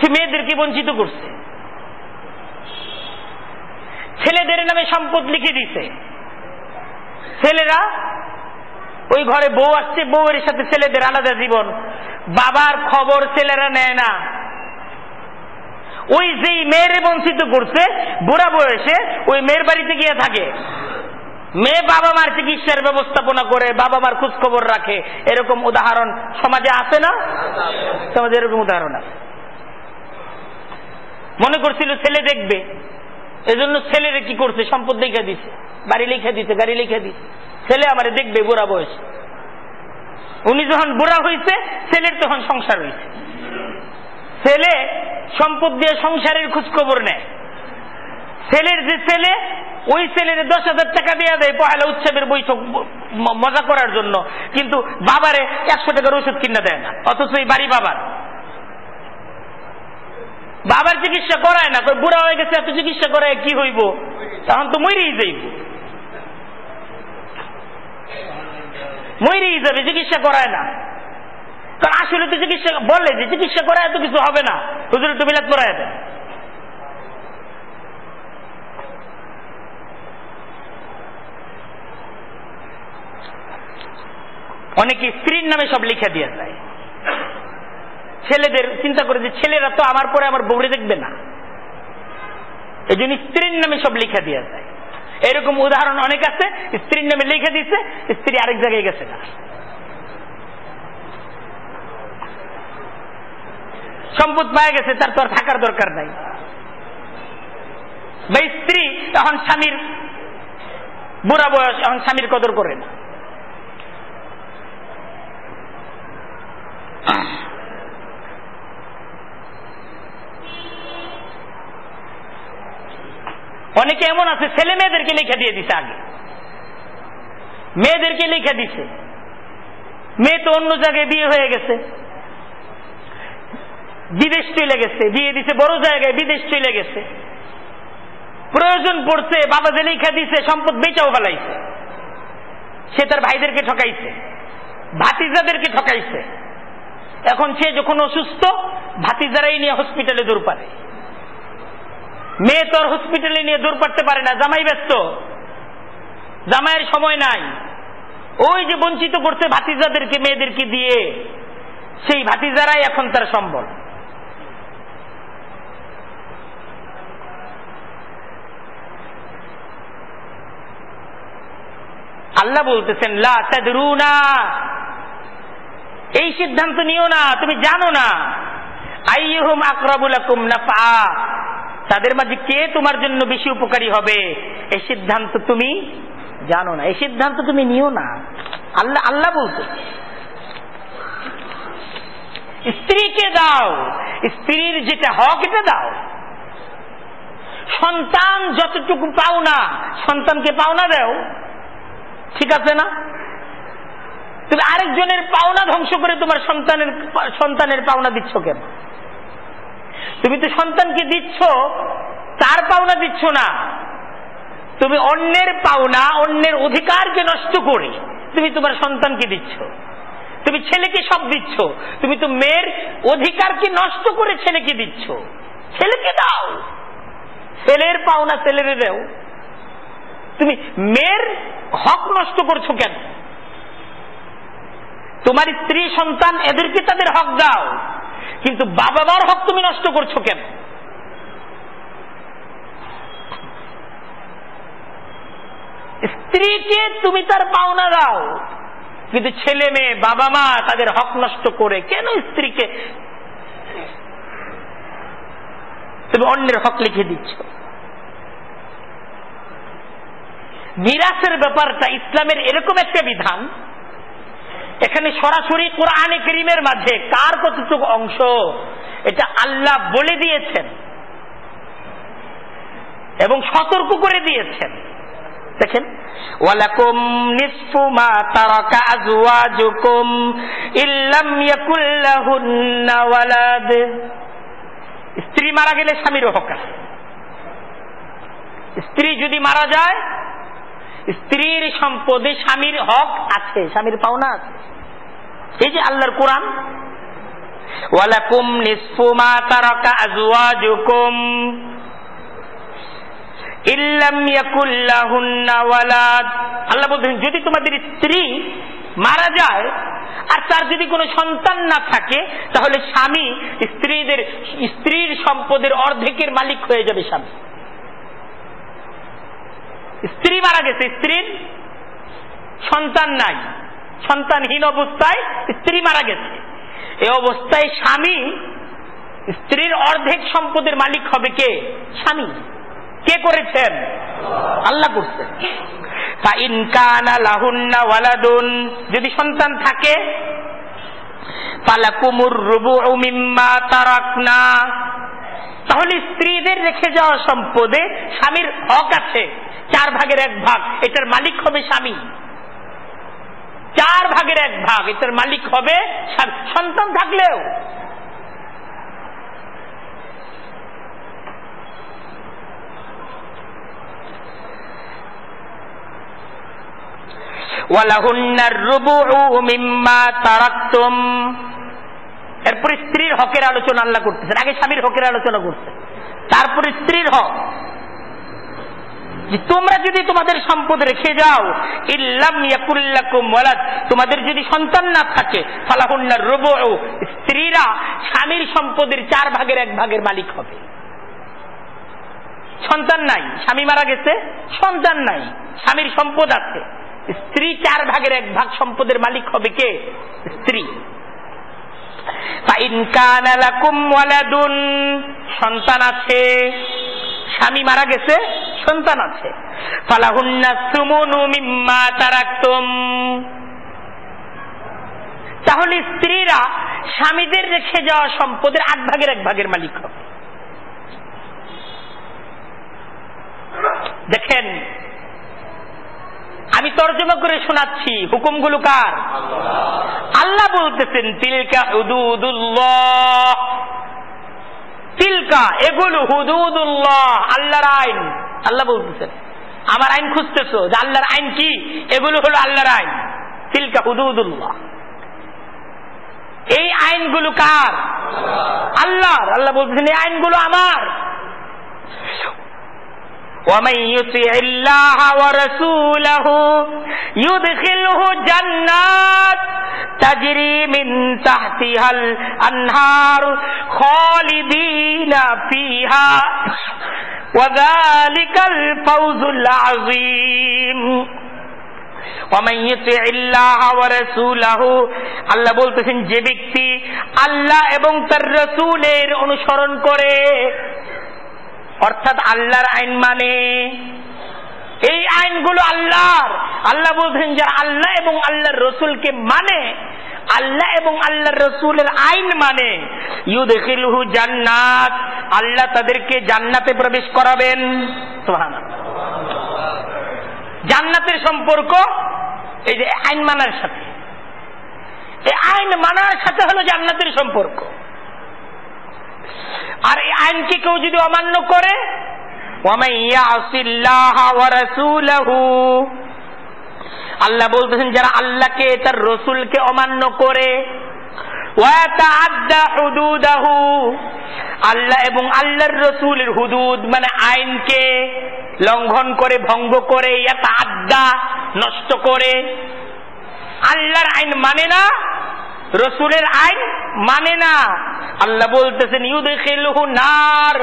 S1: সে মেয়েদেরকে বঞ্চিত করছে। ছেলেদের নামে সম্পদ লিখে দিছে। ছেলেরা ওই ঘরে বউ আসছে, বউয়ের সাথে ছেলেদের আলাদা জীবন। বাবার খবর ছেলেরা নেয় না। ওই যেই মেয়েরে বঞ্চিত করছে, বুড়া বয়সে ওই মেয়ের বাড়িতে গিয়ে থাকে। মেয়ে বাবা মার চিকিৎসার ব্যবস্থাপনা করে, বাবা মার খোঁজ খবর রাখে। এরকম উদাহরণ সমাজে আছে না? সমাজে এরকম উদাহরণ আছে। মনে করছিল ছেলে দেখবে। এজন্য ছেলেরে কি করছে? সম্পদ লিখে দিছে। বাড়ি লিখে দিছে, গাড়ি লিখে দিছে। ছেলে আমারে দেখবে বুড়া বয়স। উনি যখন বুড়া হয়েছে ছেলের তখন সংসার হয়েছে ছেলে সম্পদ দিয়ে সংসারের খোঁজখবর নেয়। ছেলের যে ছেলে, ওই ছেলের দশ হাজার টাকা দেওয়া দেয় পহেলা উৎসবের বৈঠক মজা করার জন্য। কিন্তু বাবারে একশো টাকার ওষুধ কিনা দেয় না। অথচ এই বাড়ি বাবার। বাবার চিকিৎসা করায় না বুড়া হয়ে গেছে, এত চিকিৎসা করায় কি হইব? তখন তো মরেই যাইব। মরেই যাবে, চিকিৎসা করায় না। কারণ আসলে তো চিকিৎসা বলে যে চিকিৎসা করায় তো কিছু হবে না। হুজুর, একটু মিলাদ করায় দেয় অনেকে স্ত্রীর নামে সব লিখে দিয়ে যায় ছেলেদের, চিন্তা করে যে ছেলেরা তো আমার পরে আমার বউরে দেখবে না। এই জন্য স্ত্রীর নামে সব লিখে দিয়ে যায়। এরকম উদাহরণ অনেক আছে, স্ত্রীর নামে লিখে দিচ্ছে স্ত্রী আরেক জায়গায় গেছে না। সম্পদ পায়ে গেছে, তার তো আর থাকার দরকার নাই। বা স্ত্রী, তখন স্বামীর বুড়া বয়স, এখন স্বামীর কদর করে না। অনেকে এমন আছে, ছেলে মেয়েদেরকে লিখে দিয়ে দিছে আগে। মেয়েদেরকে লিখে দিছে। মেয়ে তো অন্য জায়গায় বিয়ে হয়ে গেছে। বিদেশ চলে গেছে, বিয়ে দিছে, বড় জায়গায় বিদেশ চলে গেছে। প্রয়োজন পড়ছে, বাবা যে লিখা দিছে, সম্পদ বেচাও ফেলাইছে। সে তার ভাইদেরকে ঠকাইছে, ভাতিজাদেরকে ঠকাইছে। এখন সে যখন অসুস্থ ভাতিজারাই নিয়ে হসপিটালে দূর পারে। মেয়ে তোর হসপিটালে নিয়ে দূর পারতে পারে না, জামাই ব্যস্ত। জামাইয়ের সময় নাই। ওই যে বঞ্চিত করছে ভাতিজাদেরকে, মেয়েদেরকে দিয়ে, সেই ভাতিজারাই এখন তার সম্বল। আল্লাহ বলতেছেন, লা তাদরুনা। এই সিদ্ধান্ত নিও না, তুমি জানো না। আইহুম আকরাবুলাকুম নাফা তাদের মাঝে কে তোমার জন্য বেশি উপকারী হবে? এই সিদ্ধান্ত তুমি জানো না। এই সিদ্ধান্ত তুমি নিও না। আল্লাহ আল্লাহ বলতে স্ত্রীকে দাও, স্ত্রীর যেটা হক এটা দাও। সন্তান যতটুকু পাও না, সন্তানকে পাওনা দেও। ঠিক আছে না? তুমি আরেকজনের পাওনা ধ্বংস করে তোমার সন্তানের সন্তানের পাওনা দিচ্ছ কেন? তুমি তো সন্তানকে দিচ্ছ, তার পাওনা দিচ্ছ না। তুমি অন্যের পাওনা, অন্যের অধিকারকে নষ্ট করে তুমি তোমার সন্তানকে দিচ্ছ। তুমি ছেলেকে সব দিচ্ছ। তুমি তো মেয়ের অধিকারকে নষ্ট করে ছেলেকে দিচ্ছ। ছেলেকে দাও। ছেলের পাওনা ছেলেরে দেও তুমি মেয়ের হক নষ্ট করছ কেন? তোমার স্ত্রী সন্তান, এদেরকে তাদের হক দাও। কিন্তু বাবা মার হক তুমি নষ্ট করছ কেন? স্ত্রীকে তুমি তার পাওনা দাও, কিন্তু ছেলে মেয়ে, বাবা মা তাদের হক নষ্ট করে কেন স্ত্রীকে তুমি অন্যের হক লিখে দিচ্ছ? মিরাসের ব্যাপারটা ইসলামের এরকম একটা বিধান এখানে সরাসরি কোরআনে করিমের মাঝে কার কতটুকু অংশ? এটা আল্লাহ বলে দিয়েছেন। এবং সতর্ক করে দিয়েছেন। দেখেন ইল্লাম স্ত্রী মারা গেলে স্বামীর হক স্ত্রী যদি মারা যায় স্ত্রীর সম্পদে স্বামীর হক আছে, স্বামীর পাওনা আছে। এই যে আল্লাহর কোরআন, ওয়ালাকুম নিসফু মা তারাকা আজওয়াজুকুম, ইল্লাম ইয়াকুল্লাহুন্না ওয়ালাদ আল্লাহ যদি তোমাদের স্ত্রী মারা যায় আর তার যদি কোনো সন্তান না থাকে, তাহলে স্বামী স্ত্রীদের, স্ত্রীর সম্পদের অর্ধেকের মালিক হয়ে যাবে স্বামী। স্ত্রী মারা গেছে, স্ত্রীর সন্তান নাই, সন্তানহীন অবস্থায় স্ত্রী মারা গেছে। এই অবস্থায় স্বামী, স্ত্রীর অর্ধেক সম্পদের মালিক হবে কে? স্বামী। কে করেছেন? আল্লাহ করছেন। যদি সন্তান থাকে পালাকুমুর রুবু মিম্মা তারাকনা। তাহলে স্ত্রীদের রেখে যাওয়া সম্পদে স্বামীর হক আছে। চার ভাগের এক ভাগ, এটার মালিক হবে স্বামী। চার ভাগের এক ভাগ, এটার মালিক হবে সন্তান থাকলেও। এরপর স্ত্রীর হকের আলোচনা আল্লাহ করতেছেন। আগে স্বামীর হকের আলোচনা করছেন তারপরে স্ত্রীর হক। তোমরা যদি তোমাদের সম্পদ রেখে যাও তোমাদের যদি সন্তান না থাকে স্ত্রীরা স্বামীর সম্পদের চার ভাগের এক ভাগের মালিক হবে। সন্তান নাই। স্বামী মারা গেছে, সন্তান নাই। স্বামীর সম্পদ আছে। স্ত্রী চার ভাগের এক ভাগ সম্পদের মালিক হবে কে? স্ত্রী। সন্তান আছে, স্বামী মারা গেছে, সন্তান আছে। তাহলে স্ত্রীরা স্বামীদের রেখে যাওয়া সম্পদের আট ভাগের এক ভাগের মালিক হবে। দেখেন আমি তর্জমা করে শোনাচ্ছি। হুকুমগুলো কার? আল্লাহ। বলতেছেন তিলকা হুদুদুল্লাহ। তিলকা এগুলো হুদুদুল্লাহ আল্লাহর আইন। আল্লাহ বলতেছেন আমার আইন খুঁজতেছো যে আল্লাহর আইন কি? এগুলো হলো আল্লাহর আইন। তিলকা হুদুদুল্লাহ। এই আইনগুলো কার? আল্লাহর। আল্লাহ বলতেছেন এই আইনগুলো আমার। ومن يطع الله ورسوله يدخله جنات تجري من تحتها الأنهار خالدين فيها وذلك الفوز العظيم আল্লাহ বলতেছেন যে ব্যক্তি আল্লাহ এবং তার রসুলের অনুসরণ করে অর্থাৎ আল্লাহর আইন মানে। এই আইনগুলো আল্লাহর। আল্লাহ বলছেন যে আল্লাহ এবং আল্লাহর রসুলকে মানে আল্লাহ এবং আল্লাহর রসুলের আইন মানে। ইউদেখিলহু জান্নাত। আল্লাহ তাদেরকে জান্নাতে প্রবেশ করাবেন। জান্নাতের সম্পর্ক এই যে আইন মানার সাথে। এই আইন মানার সাথে হলো জান্নাতের সম্পর্ক। আর এই আইনকে কেউ যদি অমান্য করে আল্লাহ বলতেছেন, যারা আল্লাহকে, তার রসুলকে অমান্য করে আল্লাহ এবং আল্লাহর রসুলের হুদুদ মানে আইনকে লঙ্ঘন করে, ভঙ্গ করে আড্ডা নষ্ট করে, আল্লাহর আইন মানে না রসুলের আইন মানে না। আল্লাহ বলতেছেন ইউদু নার।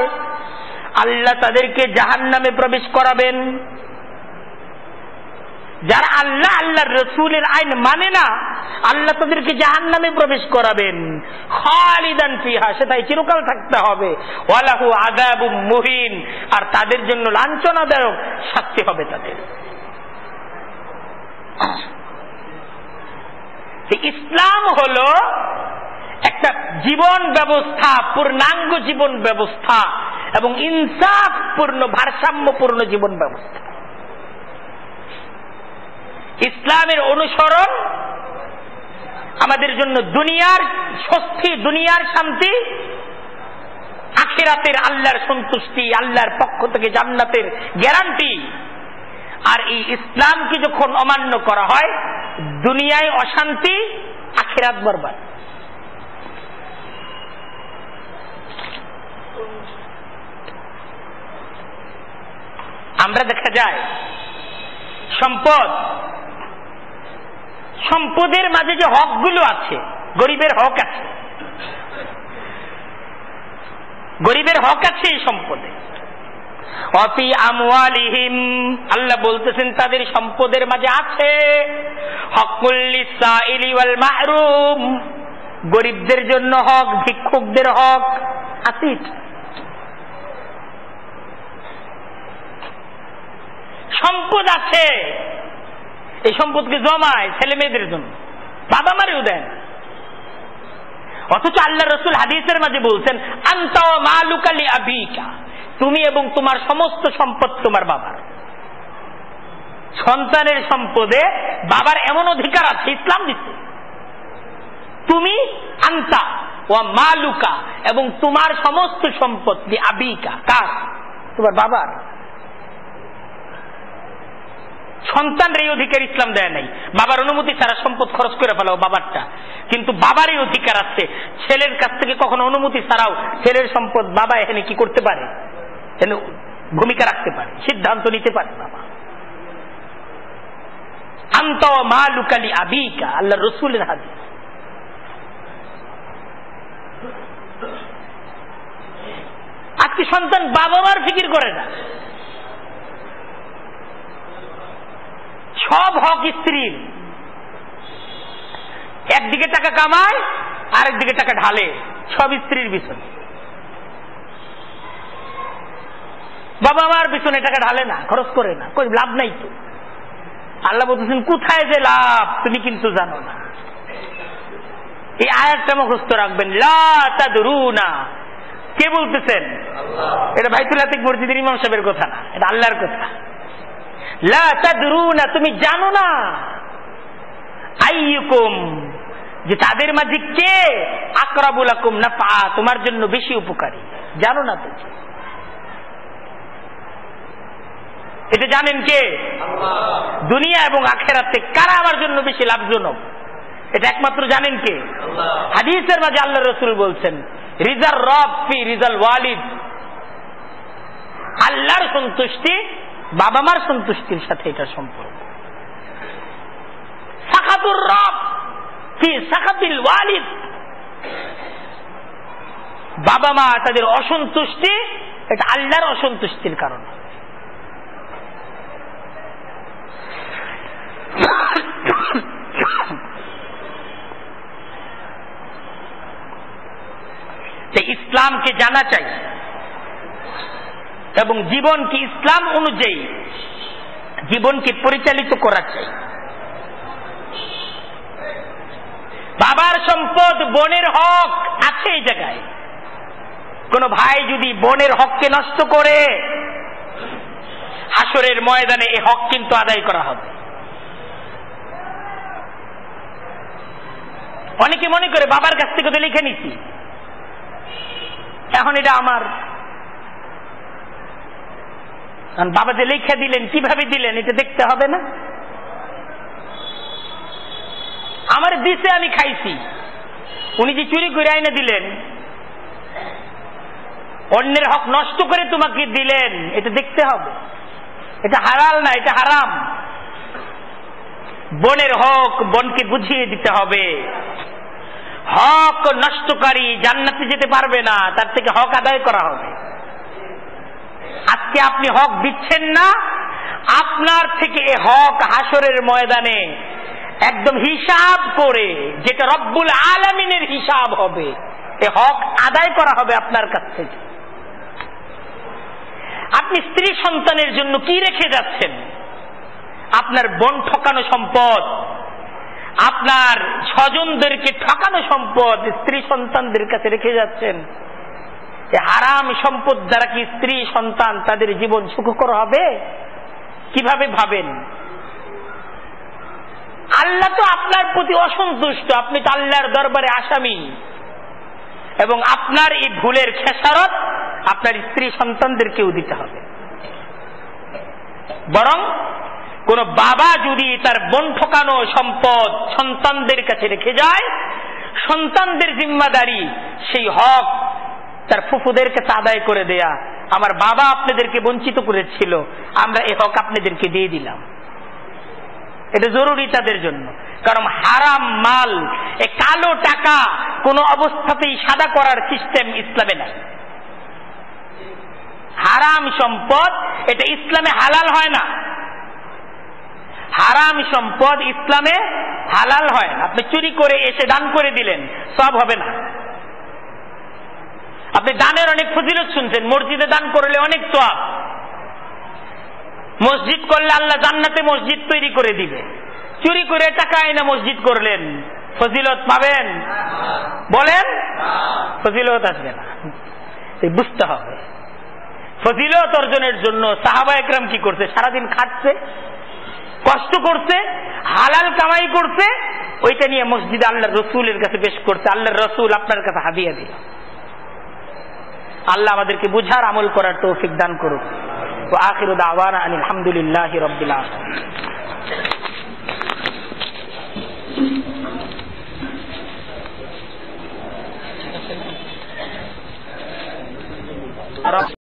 S1: আল্লাহ তাদেরকে জাহান নামে প্রবেশ করাবেন। যারা আল্লাহ, আল্লাহর রসুলের আইন মানে না, আল্লাহ তাদেরকে জাহান নামে প্রবেশ করাবেন। খালিদান ফিহা, সেটাই চিরকাল থাকতে হবে। ওয়ালাহু আদাবু মুহিন, আর তাদের জন্য লাঞ্ছনাদায়ক শাস্তি হবে তাদের। ইসলাম হল একটা জীবন ব্যবস্থা, পূর্ণাঙ্গ জীবন ব্যবস্থা এবং ইনসাফপূর্ণ, ভারসাম্যপূর্ণ জীবন ব্যবস্থা। ইসলামের অনুসরণ আমাদের জন্য দুনিয়ার স্বস্তি, দুনিয়ার শান্তি, আখেরাতের আল্লাহর সন্তুষ্টি, আল্লাহর পক্ষ থেকে জান্নাতের গ্যারান্টি। আর এই ইসলামকে যখন অমান্য করা হয়, দুনিয়ায় অশান্তি, আখেরাত বরবাদ। আমরা দেখা যায়, সম্পদ, সম্পদের মাঝে যে হকগুলো আছে, গরিবের হক আছে। গরিবের হক আছে এই সম্পদে। আল্লাহ বলতেছেন, তাদের সম্পদের মাঝে আছে। গরিবদের জন্য হক, ভিক্ষুকদের হক, আছে সম্পদ আছে। এই সম্পদকে জমায় ছেলে মেয়েদের জন্য। বাবা মারেও দেন। অথচ আল্লাহ রসুল হাদিসের মাঝে বলছেন আন্ত মালুকালি আবিকা। তুমি এবং তোমার সমস্ত সম্পদ তোমার বাবার। সন্তানের সম্পদে বাবার এমন অধিকার আছে, ইসলাম দিচ্ছে। তুমি আন্তা ও মালুকা এবং তোমার সমস্ত সম্পত্তি আবিকা, কার? তোমার বাবার। সন্তানের এই অধিকার ইসলাম দেয় নাই। বাবার অনুমতি ছাড়া সম্পদ খরচ করে ফেলাও বাবারটা। কিন্তু বাবার এই অধিকার আছে। ছেলের কাছ থেকে কখনো অনুমতি ছাড়াও ছেলের সম্পদ বাবা এখানে কি করতে পারে? ভূমিকা রাখতে পারে, সিদ্ধান্ত নিতে পারে বাবা। আন্ত মা লুকালি আবিকা আল্লাহ রসুলের হাদিস আজকে সন্তান বাবা মার ফিকির করে না। সব হক স্ত্রীর। একদিকে টাকা কামায়, আরেকদিকে টাকা ঢালে, সব স্ত্রীর পিছনে। বাবা মার পিছনে টাকা ঢালে না খরচ করে না কই লাভ নাই তো। আল্লাহ বলতেছেন কোথায় যে লাভ? তুমি কিন্তু জানো না। এই আয়াতটা মুখস্থ রাখবেন না কে বলতেছেন? এটা ভাইতুল আতিক মসজিদের ইমাম সাহেবের কথা না এটা আল্লাহর কথা। না তুমি জানো না? আইয়ুকুম যে তাদের মাঝে কে? আকরাবুল আকুম না পা তোমার জন্য বেশি উপকারী। জানো না তুমি এটা জানেন কে? দুনিয়া এবং আখেরাতে কারা আমার জন্য বেশি লাভজনক? এটা একমাত্র জানেন কে? হাদিসের মাঝে আল্লাহ রসুল বলছেন, রিজাল রব ফি রিজাল ওয়ালিদ। আল্লাহর সন্তুষ্টি বাবা মার সন্তুষ্টির সাথে এটা সম্পর্ক। সাকাতুর রব কি সাকাতিল ওয়ালিদ। বাবা মা তাদের অসন্তুষ্টি, এটা আল্লাহর অসন্তুষ্টির কারণ। ইসলামকে জানা চাই। এবং জীবনকে ইসলাম অনুযায়ী জীবনকে পরিচালিত করা চাই। বাবার সম্পদ বোনের হক আছে এই জায়গায়। কোন ভাই যদি বোনের হককে নষ্ট করে হাসরের ময়দানে এই হক কিন্তু আদায় করা হবে। অনেকে মনে করে, বাবার কাছ থেকে তো লিখে নিছি। এখন এটা আমার। কারণ বাবা যে লেখা দিলেন, কীভাবে দিলেন, এটা দেখতে হবে না? আমার দিছে আমি খাইছি। উনি যে চুরি করে আইনে দিলেন, অন্যের হক নষ্ট করে তোমাকে দিলেন, এটা দেখতে হবে। এটা হারাল না, এটা হারাম। বনের হক, বনকে বুঝিয়ে দিতে হবে। হক নষ্টকারী জান্নাতে যেতে পারবে না, তার থেকে হক আদায় করা হবে। আজকে আপনি হক দিচ্ছেন না, আপনার থেকে এ হক হাসরের ময়দানে একদম হিসাব করে, যেটা রব্বুল আলমিনের হিসাব হবে, এ হক আদায় করা হবে আপনার কাছ থেকে। আপনি স্ত্রী সন্তানের জন্য কি রেখে যাচ্ছেন? আপনার বন ঠকানো সম্পদ আপনার স্বজনদেরকে ঠকানো সম্পদ স্ত্রী সন্তানদের কাছে রেখে যাচ্ছেন। হারাম সম্পদ দ্বারা কি স্ত্রী সন্তান তাদের জীবন সুখকর হবে? কীভাবে ভাবেন? আল্লাহ তো আপনার প্রতি অসন্তুষ্ট। আপনি তো আল্লাহর দরবারে আসামি। এবং আপনার এই ভুলের খেসারত আপনার স্ত্রী সন্তানদেরকেও দিতে হবে। বরং কোন বাবা যদি তার বন ঠকানো সম্পদ সন্তানদের কাছে রেখে যায়, সন্তানদের জিম্মাদারি, সেই হক তার ফুফুদের কাছে আদায় করে দেয়া, আমার বাবা আপনাদেরকে বঞ্চিত করেছিল, আমরা এ হক আপনাদেরকে দিয়ে দিলাম। এটা জরুরি তাদের জন্য। কারণ হারাম মাল, এ কালো টাকা কোন অবস্থাতেই সাদা করার সিস্টেম ইসলামে নাই। হারাম সম্পদ, এটা ইসলামে হালাল হয় না। হারাম সম্পদ ইসলামে হালাল হয় আপনি চুরি করে এসে দান করে দিলেন, সব হবে না। আপনি দানের অনেক ফজিলত শুনছেন, মসজিদে দান করলে অনেক সব মসজিদ করলে আল্লাহ জান্নাতে মসজিদ তৈরি করে দিবে। চুরি করে টাকা এনে মসজিদ করলেন, ফজিলত পাবেন? বলেন? ফজিলত আসবে না। বুঝতে হবে। ফজিলত অর্জনের জন্য সাহাবা একরাম কি করছে? সারাদিন খাচ্ছে কষ্ট করছে, হালাল কামাই করছে, ওইটা নিয়ে মসজিদ আল্লাহ রসুলের কাছে পেশ করছে আল্লাহ রসুল আপনার কাছে হাদিয়া দিল। আল্লাহ আমাদেরকে বুঝার আমল করার তৌফিক দান করুক। তো আখির আওয়ান আলহামদুলিল্লাহ রবিল্লা Arab